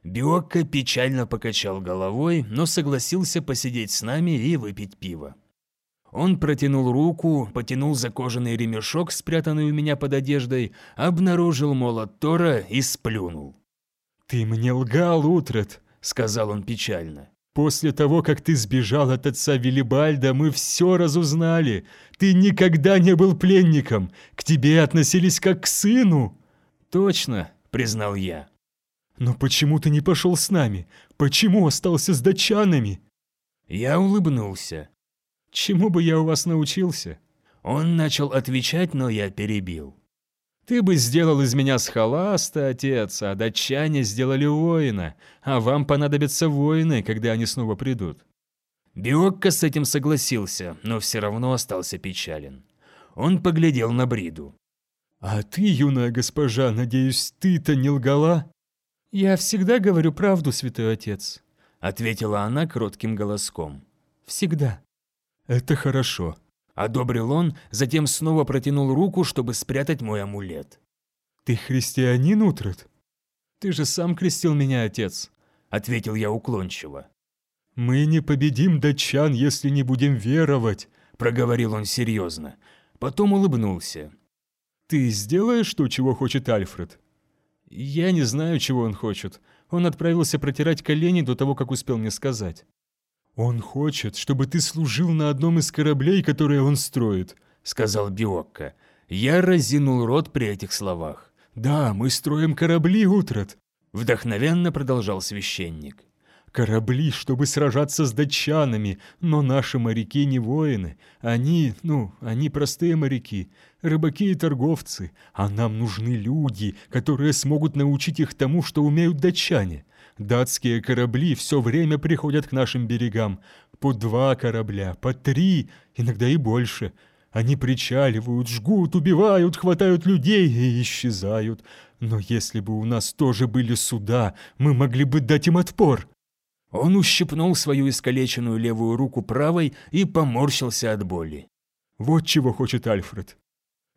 Биокко печально покачал головой, но согласился посидеть с нами и выпить пиво. Он протянул руку, потянул за кожаный ремешок, спрятанный у меня под одеждой, обнаружил молот Тора и сплюнул. «Ты мне лгал, Утрат», — сказал он печально. «После того, как ты сбежал от отца Виллибальда, мы все разузнали. Ты никогда не был пленником, к тебе относились как к сыну». «Точно», — признал я. «Но почему ты не пошел с нами? Почему остался с датчанами?» Я улыбнулся. «Чему бы я у вас научился?» Он начал отвечать, но я перебил. «Ты бы сделал из меня схоласта, отец, а датчане сделали воина, а вам понадобятся воины, когда они снова придут». Биокко с этим согласился, но все равно остался печален. Он поглядел на Бриду. «А ты, юная госпожа, надеюсь, ты-то не лгала?» «Я всегда говорю правду, святой отец», — ответила она кротким голоском. «Всегда». «Это хорошо», — одобрил он, затем снова протянул руку, чтобы спрятать мой амулет. «Ты христианин, Утрат?» «Ты же сам крестил меня, отец», — ответил я уклончиво. «Мы не победим датчан, если не будем веровать», — проговорил он серьезно. Потом улыбнулся. «Ты сделаешь то, чего хочет Альфред?» Я не знаю, чего он хочет. Он отправился протирать колени до того, как успел мне сказать. «Он хочет, чтобы ты служил на одном из кораблей, которые он строит», — сказал Биокко. Я разинул рот при этих словах. «Да, мы строим корабли, Утрат», — вдохновенно продолжал священник. Корабли, чтобы сражаться с датчанами, но наши моряки не воины. Они, ну, они простые моряки, рыбаки и торговцы, а нам нужны люди, которые смогут научить их тому, что умеют датчане. Датские корабли все время приходят к нашим берегам. По два корабля, по три, иногда и больше. Они причаливают, жгут, убивают, хватают людей и исчезают. Но если бы у нас тоже были суда, мы могли бы дать им отпор. Он ущипнул свою искалеченную левую руку правой и поморщился от боли. «Вот чего хочет Альфред».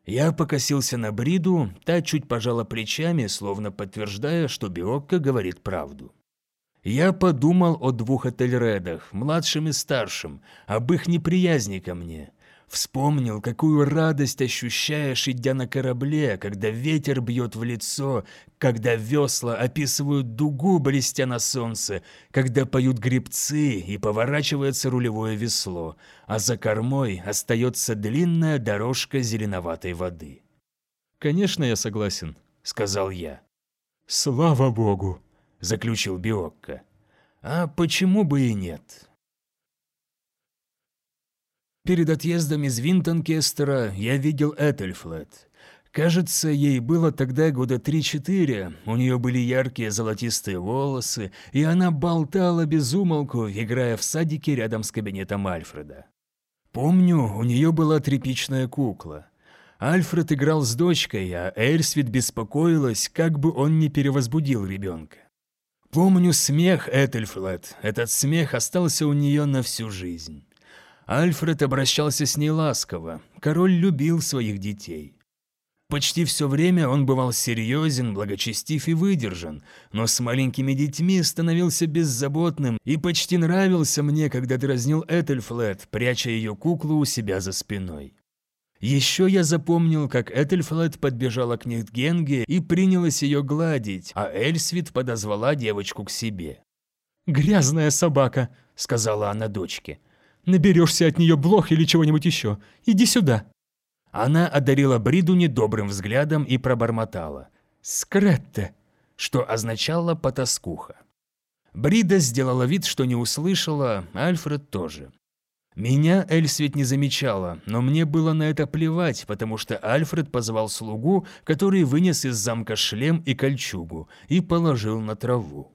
Я покосился на Бриду, та чуть пожала плечами, словно подтверждая, что Биокко говорит правду. Я подумал о двух Этельредах, младшем и старшем, об их неприязни ко мне. Вспомнил, какую радость ощущаешь, идя на корабле, когда ветер бьет в лицо, когда весла описывают дугу, блестя на солнце, когда поют грибцы и поворачивается рулевое весло, а за кормой остается длинная дорожка зеленоватой воды. «Конечно, я согласен», — сказал я. «Слава богу», — заключил Биокко. «А почему бы и нет?» Перед отъездом из Винтонкестера я видел Этельфлет. Кажется, ей было тогда года три-четыре, у нее были яркие золотистые волосы, и она болтала без умолку, играя в садике рядом с кабинетом Альфреда. Помню, у нее была тряпичная кукла. Альфред играл с дочкой, а Эльсвит беспокоилась, как бы он не перевозбудил ребенка. Помню смех Этельфлет, этот смех остался у нее на всю жизнь. Альфред обращался с ней ласково, король любил своих детей. Почти все время он бывал серьезен, благочестив и выдержан, но с маленькими детьми становился беззаботным и почти нравился мне, когда дразнил Этельфлет, пряча ее куклу у себя за спиной. Еще я запомнил, как Этельфлет подбежала к Нихтгенге и принялась ее гладить, а Эльсвит подозвала девочку к себе. «Грязная собака», — сказала она дочке. Наберешься от нее блох или чего-нибудь еще. Иди сюда». Она одарила Бриду недобрым взглядом и пробормотала. «Скретте», что означало «потаскуха». Брида сделала вид, что не услышала, Альфред тоже. Меня Эльсвет не замечала, но мне было на это плевать, потому что Альфред позвал слугу, который вынес из замка шлем и кольчугу, и положил на траву.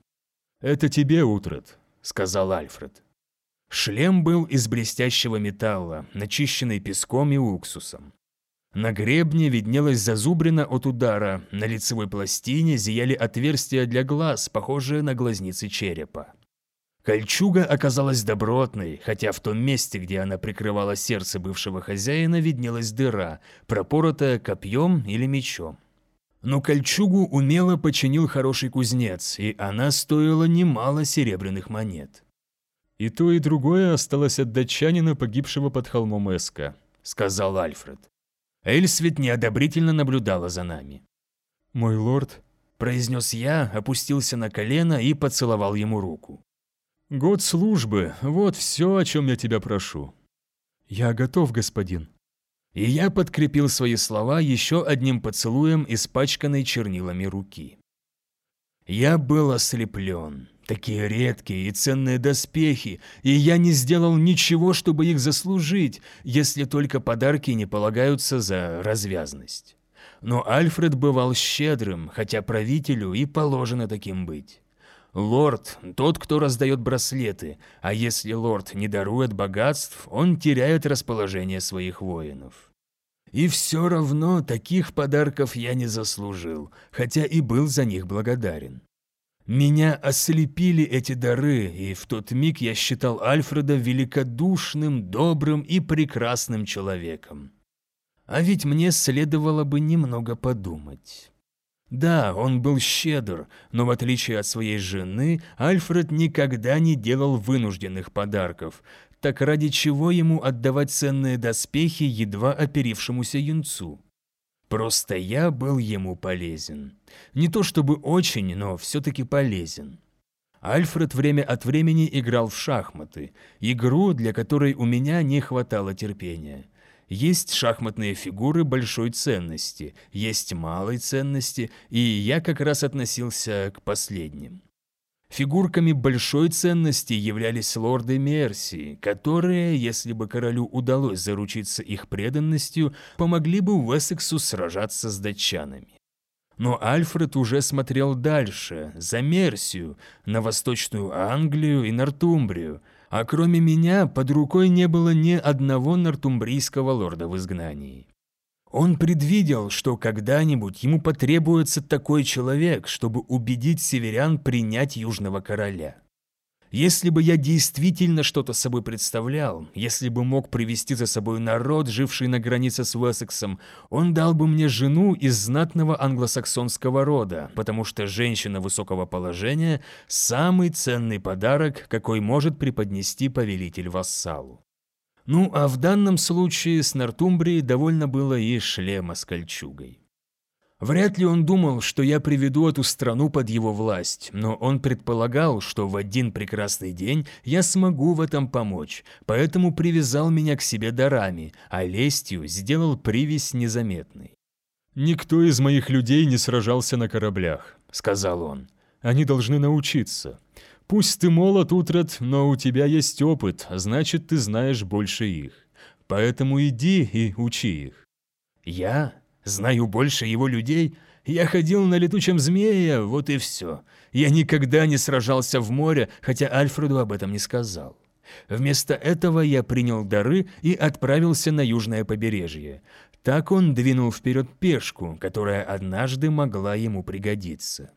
«Это тебе, Утрат», — сказал Альфред. Шлем был из блестящего металла, начищенный песком и уксусом. На гребне виднелась зазубрина от удара, на лицевой пластине зияли отверстия для глаз, похожие на глазницы черепа. Кольчуга оказалась добротной, хотя в том месте, где она прикрывала сердце бывшего хозяина, виднелась дыра, пропоротая копьем или мечом. Но кольчугу умело починил хороший кузнец, и она стоила немало серебряных монет. «И то, и другое осталось от датчанина, погибшего под холмом Эска», — сказал Альфред. Эльсвит неодобрительно наблюдала за нами. «Мой лорд», — произнес я, опустился на колено и поцеловал ему руку. Год службы – вот все, о чем я тебя прошу». «Я готов, господин». И я подкрепил свои слова еще одним поцелуем испачканной чернилами руки. Я был ослеплен. Такие редкие и ценные доспехи, и я не сделал ничего, чтобы их заслужить, если только подарки не полагаются за развязность. Но Альфред бывал щедрым, хотя правителю и положено таким быть. Лорд – тот, кто раздает браслеты, а если лорд не дарует богатств, он теряет расположение своих воинов. И все равно таких подарков я не заслужил, хотя и был за них благодарен. Меня ослепили эти дары, и в тот миг я считал Альфреда великодушным, добрым и прекрасным человеком. А ведь мне следовало бы немного подумать. Да, он был щедр, но в отличие от своей жены, Альфред никогда не делал вынужденных подарков. Так ради чего ему отдавать ценные доспехи едва оперившемуся юнцу? Просто я был ему полезен. Не то чтобы очень, но все-таки полезен. Альфред время от времени играл в шахматы, игру, для которой у меня не хватало терпения. Есть шахматные фигуры большой ценности, есть малой ценности, и я как раз относился к последним. Фигурками большой ценности являлись лорды Мерсии, которые, если бы королю удалось заручиться их преданностью, помогли бы Уэссексу сражаться с датчанами. Но Альфред уже смотрел дальше, за Мерсию, на Восточную Англию и Нортумбрию, а кроме меня под рукой не было ни одного нортумбрийского лорда в изгнании. Он предвидел, что когда-нибудь ему потребуется такой человек, чтобы убедить северян принять Южного Короля. Если бы я действительно что-то собой представлял, если бы мог привести за собой народ, живший на границе с Уэссексом, он дал бы мне жену из знатного англосаксонского рода, потому что женщина высокого положения – самый ценный подарок, какой может преподнести повелитель вассалу. Ну, а в данном случае с Нортумбрией довольно было и шлема с кольчугой. Вряд ли он думал, что я приведу эту страну под его власть, но он предполагал, что в один прекрасный день я смогу в этом помочь, поэтому привязал меня к себе дарами, а лестью сделал привязь незаметной. «Никто из моих людей не сражался на кораблях», — сказал он. «Они должны научиться. Пусть ты молод, Утрат, но у тебя есть опыт, значит, ты знаешь больше их. Поэтому иди и учи их». «Я? Знаю больше его людей. Я ходил на летучем змее, вот и все. Я никогда не сражался в море, хотя Альфреду об этом не сказал. Вместо этого я принял дары и отправился на южное побережье. Так он двинул вперед пешку, которая однажды могла ему пригодиться.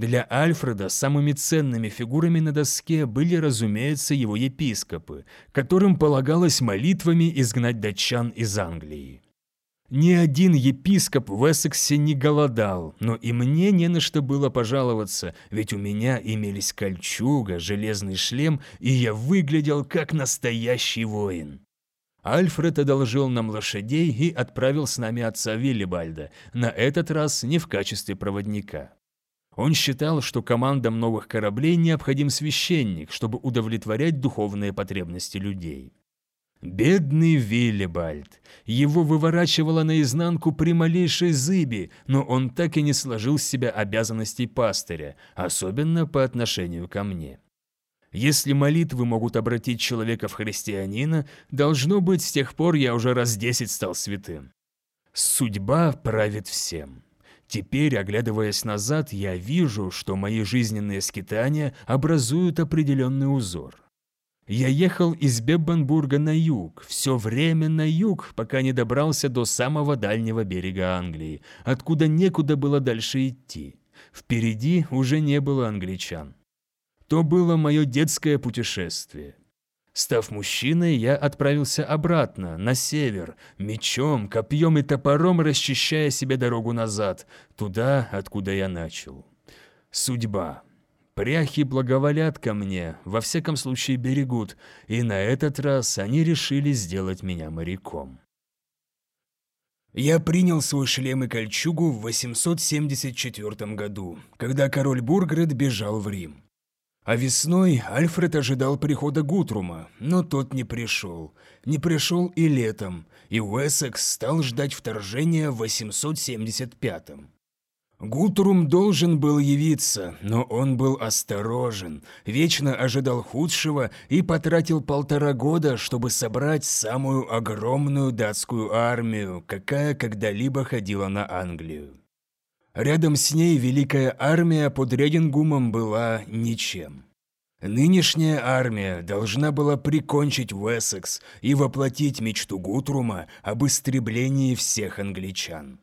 Для Альфреда самыми ценными фигурами на доске были, разумеется, его епископы, которым полагалось молитвами изгнать датчан из Англии. Ни один епископ в Эссексе не голодал, но и мне не на что было пожаловаться, ведь у меня имелись кольчуга, железный шлем, и я выглядел как настоящий воин. Альфред одолжил нам лошадей и отправил с нами отца Виллибальда, на этот раз не в качестве проводника. Он считал, что командам новых кораблей необходим священник, чтобы удовлетворять духовные потребности людей. Бедный Виллибальд. Его выворачивало наизнанку при малейшей зыби, но он так и не сложил с себя обязанностей пастыря, особенно по отношению ко мне. Если молитвы могут обратить человека в христианина, должно быть, с тех пор я уже раз десять стал святым. Судьба правит всем. Теперь, оглядываясь назад, я вижу, что мои жизненные скитания образуют определенный узор. Я ехал из Беббенбурга на юг, все время на юг, пока не добрался до самого дальнего берега Англии, откуда некуда было дальше идти. Впереди уже не было англичан. То было мое детское путешествие. Став мужчиной, я отправился обратно, на север, мечом, копьем и топором расчищая себе дорогу назад, туда, откуда я начал. Судьба. Пряхи благоволят ко мне, во всяком случае берегут, и на этот раз они решили сделать меня моряком. Я принял свой шлем и кольчугу в 874 году, когда король Бургред бежал в Рим. А весной Альфред ожидал прихода Гутрума, но тот не пришел. Не пришел и летом, и Уэссекс стал ждать вторжения в 875-м. Гутрум должен был явиться, но он был осторожен, вечно ожидал худшего и потратил полтора года, чтобы собрать самую огромную датскую армию, какая когда-либо ходила на Англию. Рядом с ней Великая Армия под Редингумом была ничем. Нынешняя армия должна была прикончить Уэссекс и воплотить мечту Гутрума об истреблении всех англичан.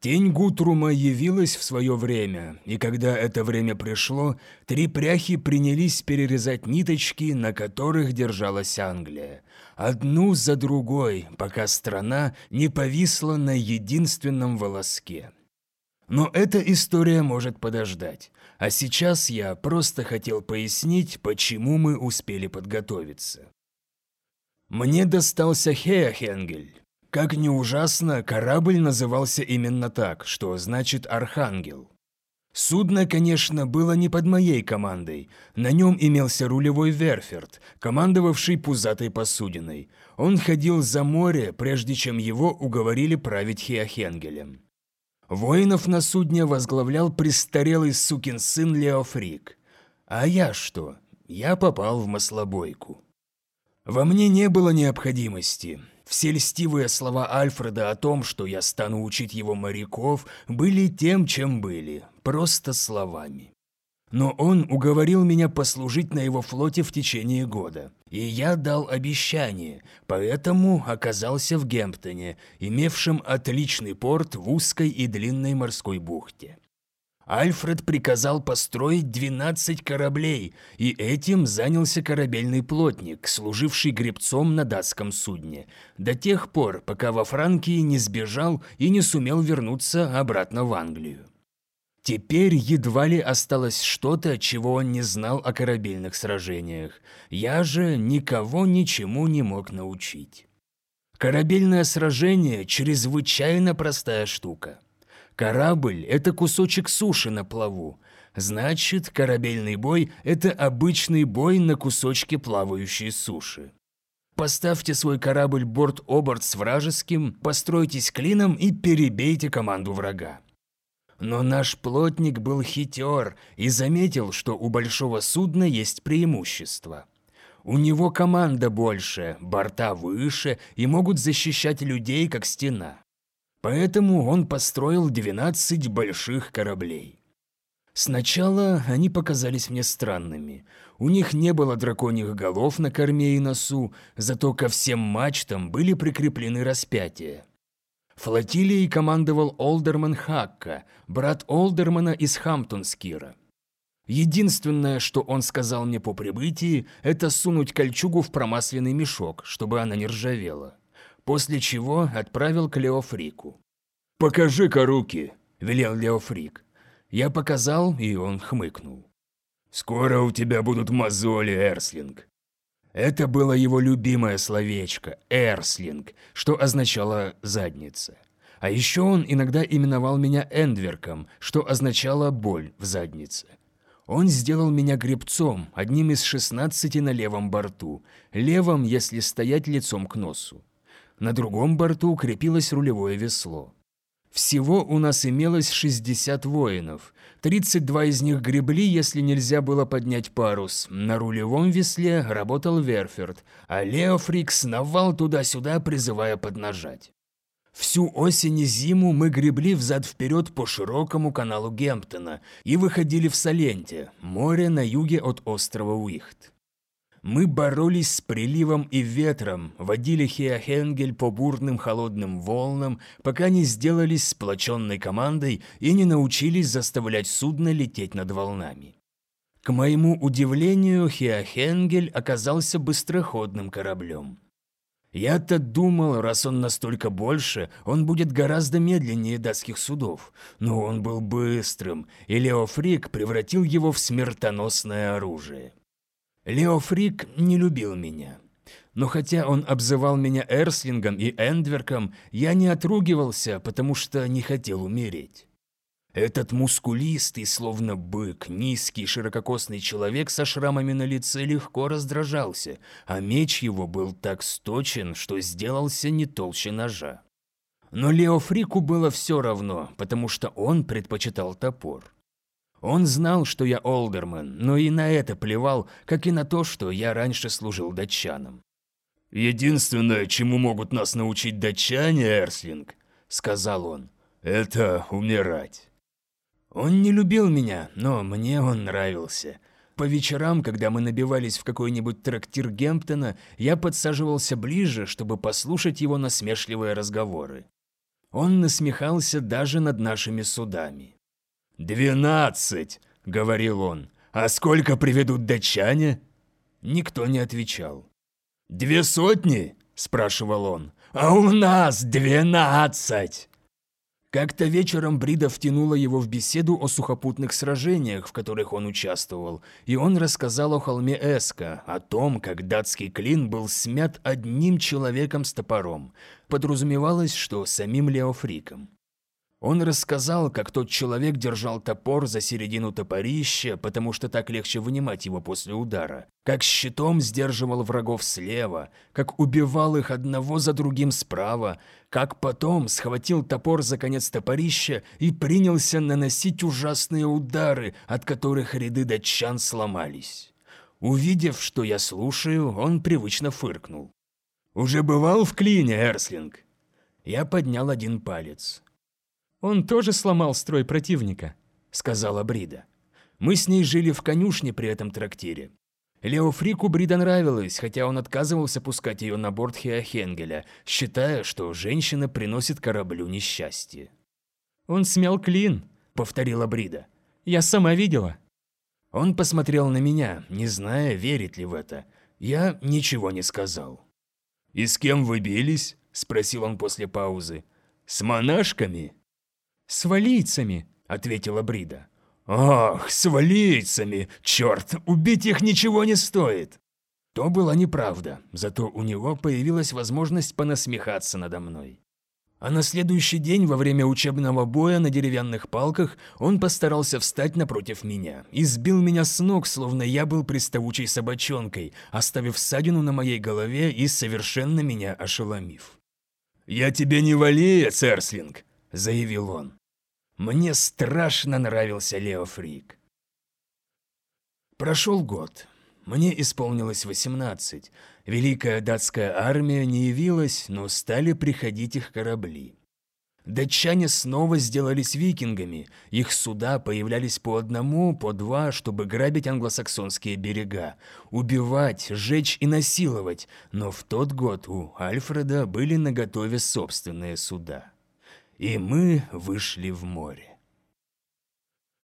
Тень Гутрума явилась в свое время, и когда это время пришло, три пряхи принялись перерезать ниточки, на которых держалась Англия, одну за другой, пока страна не повисла на единственном волоске. Но эта история может подождать, а сейчас я просто хотел пояснить, почему мы успели подготовиться. Мне достался Хеохенгель, как ни ужасно, корабль назывался именно так, что значит «Архангел». Судно, конечно, было не под моей командой. На нем имелся рулевой Верферт, командовавший пузатой посудиной. Он ходил за море, прежде чем его уговорили править Хеохенгелем. Воинов на судне возглавлял престарелый сукин сын Леофрик. А я что? Я попал в маслобойку. Во мне не было необходимости. Все льстивые слова Альфреда о том, что я стану учить его моряков, были тем, чем были, просто словами. Но он уговорил меня послужить на его флоте в течение года. И я дал обещание, поэтому оказался в Гемптоне, имевшем отличный порт в узкой и длинной морской бухте. Альфред приказал построить 12 кораблей, и этим занялся корабельный плотник, служивший гребцом на датском судне, до тех пор, пока во Франкии не сбежал и не сумел вернуться обратно в Англию. Теперь едва ли осталось что-то, чего он не знал о корабельных сражениях. Я же никого ничему не мог научить. Корабельное сражение – чрезвычайно простая штука. Корабль – это кусочек суши на плаву. Значит, корабельный бой – это обычный бой на кусочке плавающей суши. Поставьте свой корабль борт-оборт с вражеским, постройтесь клином и перебейте команду врага. Но наш плотник был хитер и заметил, что у большого судна есть преимущество. У него команда больше, борта выше и могут защищать людей, как стена. Поэтому он построил 12 больших кораблей. Сначала они показались мне странными. У них не было драконьих голов на корме и носу, зато ко всем мачтам были прикреплены распятия. Флотилией командовал Олдерман Хакка, брат Олдермана из Хамптонскира. Единственное, что он сказал мне по прибытии, это сунуть кольчугу в промасленный мешок, чтобы она не ржавела после чего отправил к Леофрику. «Покажи-ка руки», – велел Леофрик. Я показал, и он хмыкнул. «Скоро у тебя будут мозоли, Эрслинг». Это было его любимое словечко «эрслинг», что означало «задница». А еще он иногда именовал меня Эндверком, что означало «боль в заднице». Он сделал меня гребцом, одним из шестнадцати на левом борту, левом, если стоять лицом к носу. На другом борту крепилось рулевое весло. Всего у нас имелось 60 воинов. 32 из них гребли, если нельзя было поднять парус. На рулевом весле работал Верферт, а Леофрик сновал туда-сюда, призывая поднажать. Всю осень и зиму мы гребли взад-вперед по широкому каналу Гемптона и выходили в Соленте, море на юге от острова Уихт. Мы боролись с приливом и ветром, водили Хеохенгель по бурным холодным волнам, пока не сделались сплоченной командой и не научились заставлять судно лететь над волнами. К моему удивлению, Хеохенгель оказался быстроходным кораблем. Я-то думал, раз он настолько больше, он будет гораздо медленнее датских судов, но он был быстрым, и Леофрик превратил его в смертоносное оружие. Леофрик не любил меня. Но хотя он обзывал меня Эрслингом и Эндверком, я не отругивался, потому что не хотел умереть. Этот мускулистый, словно бык, низкий, ширококосный человек со шрамами на лице легко раздражался, а меч его был так сточен, что сделался не толще ножа. Но Леофрику было все равно, потому что он предпочитал топор. Он знал, что я олдермен, но и на это плевал, как и на то, что я раньше служил датчанам. «Единственное, чему могут нас научить датчане, Эрслинг», — сказал он, — «это умирать». Он не любил меня, но мне он нравился. По вечерам, когда мы набивались в какой-нибудь трактир Гемптона, я подсаживался ближе, чтобы послушать его насмешливые разговоры. Он насмехался даже над нашими судами. «Двенадцать!» — говорил он. «А сколько приведут датчане?» Никто не отвечал. «Две сотни?» — спрашивал он. «А у нас двенадцать!» Как-то вечером Брида втянула его в беседу о сухопутных сражениях, в которых он участвовал, и он рассказал о холме Эска, о том, как датский клин был смят одним человеком с топором. Подразумевалось, что самим Леофриком. Он рассказал, как тот человек держал топор за середину топорища, потому что так легче вынимать его после удара, как щитом сдерживал врагов слева, как убивал их одного за другим справа, как потом схватил топор за конец топорища и принялся наносить ужасные удары, от которых ряды датчан сломались. Увидев, что я слушаю, он привычно фыркнул. «Уже бывал в клине, Эрслинг?» Я поднял один палец. Он тоже сломал строй противника», — сказала Брида. «Мы с ней жили в конюшне при этом трактире. Лео Фрику Брида нравилась, хотя он отказывался пускать ее на борт Хеохенгеля, считая, что женщина приносит кораблю несчастье. «Он смял клин», — повторила Брида. «Я сама видела». Он посмотрел на меня, не зная, верит ли в это. Я ничего не сказал. «И с кем вы бились?» – спросил он после паузы. «С монашками?» «С валийцами», — ответила Брида. «Ах, с валийцами! Черт, убить их ничего не стоит!» То была неправда, зато у него появилась возможность понасмехаться надо мной. А на следующий день во время учебного боя на деревянных палках он постарался встать напротив меня и сбил меня с ног, словно я был приставучей собачонкой, оставив ссадину на моей голове и совершенно меня ошеломив. «Я тебе не валеец, Эрслинг», — заявил он. Мне страшно нравился Лео Фрик. Прошел год. Мне исполнилось 18. Великая датская армия не явилась, но стали приходить их корабли. Датчане снова сделались викингами, их суда появлялись по одному, по два, чтобы грабить англосаксонские берега, убивать, жечь и насиловать, но в тот год у Альфреда были наготове собственные суда и мы вышли в море.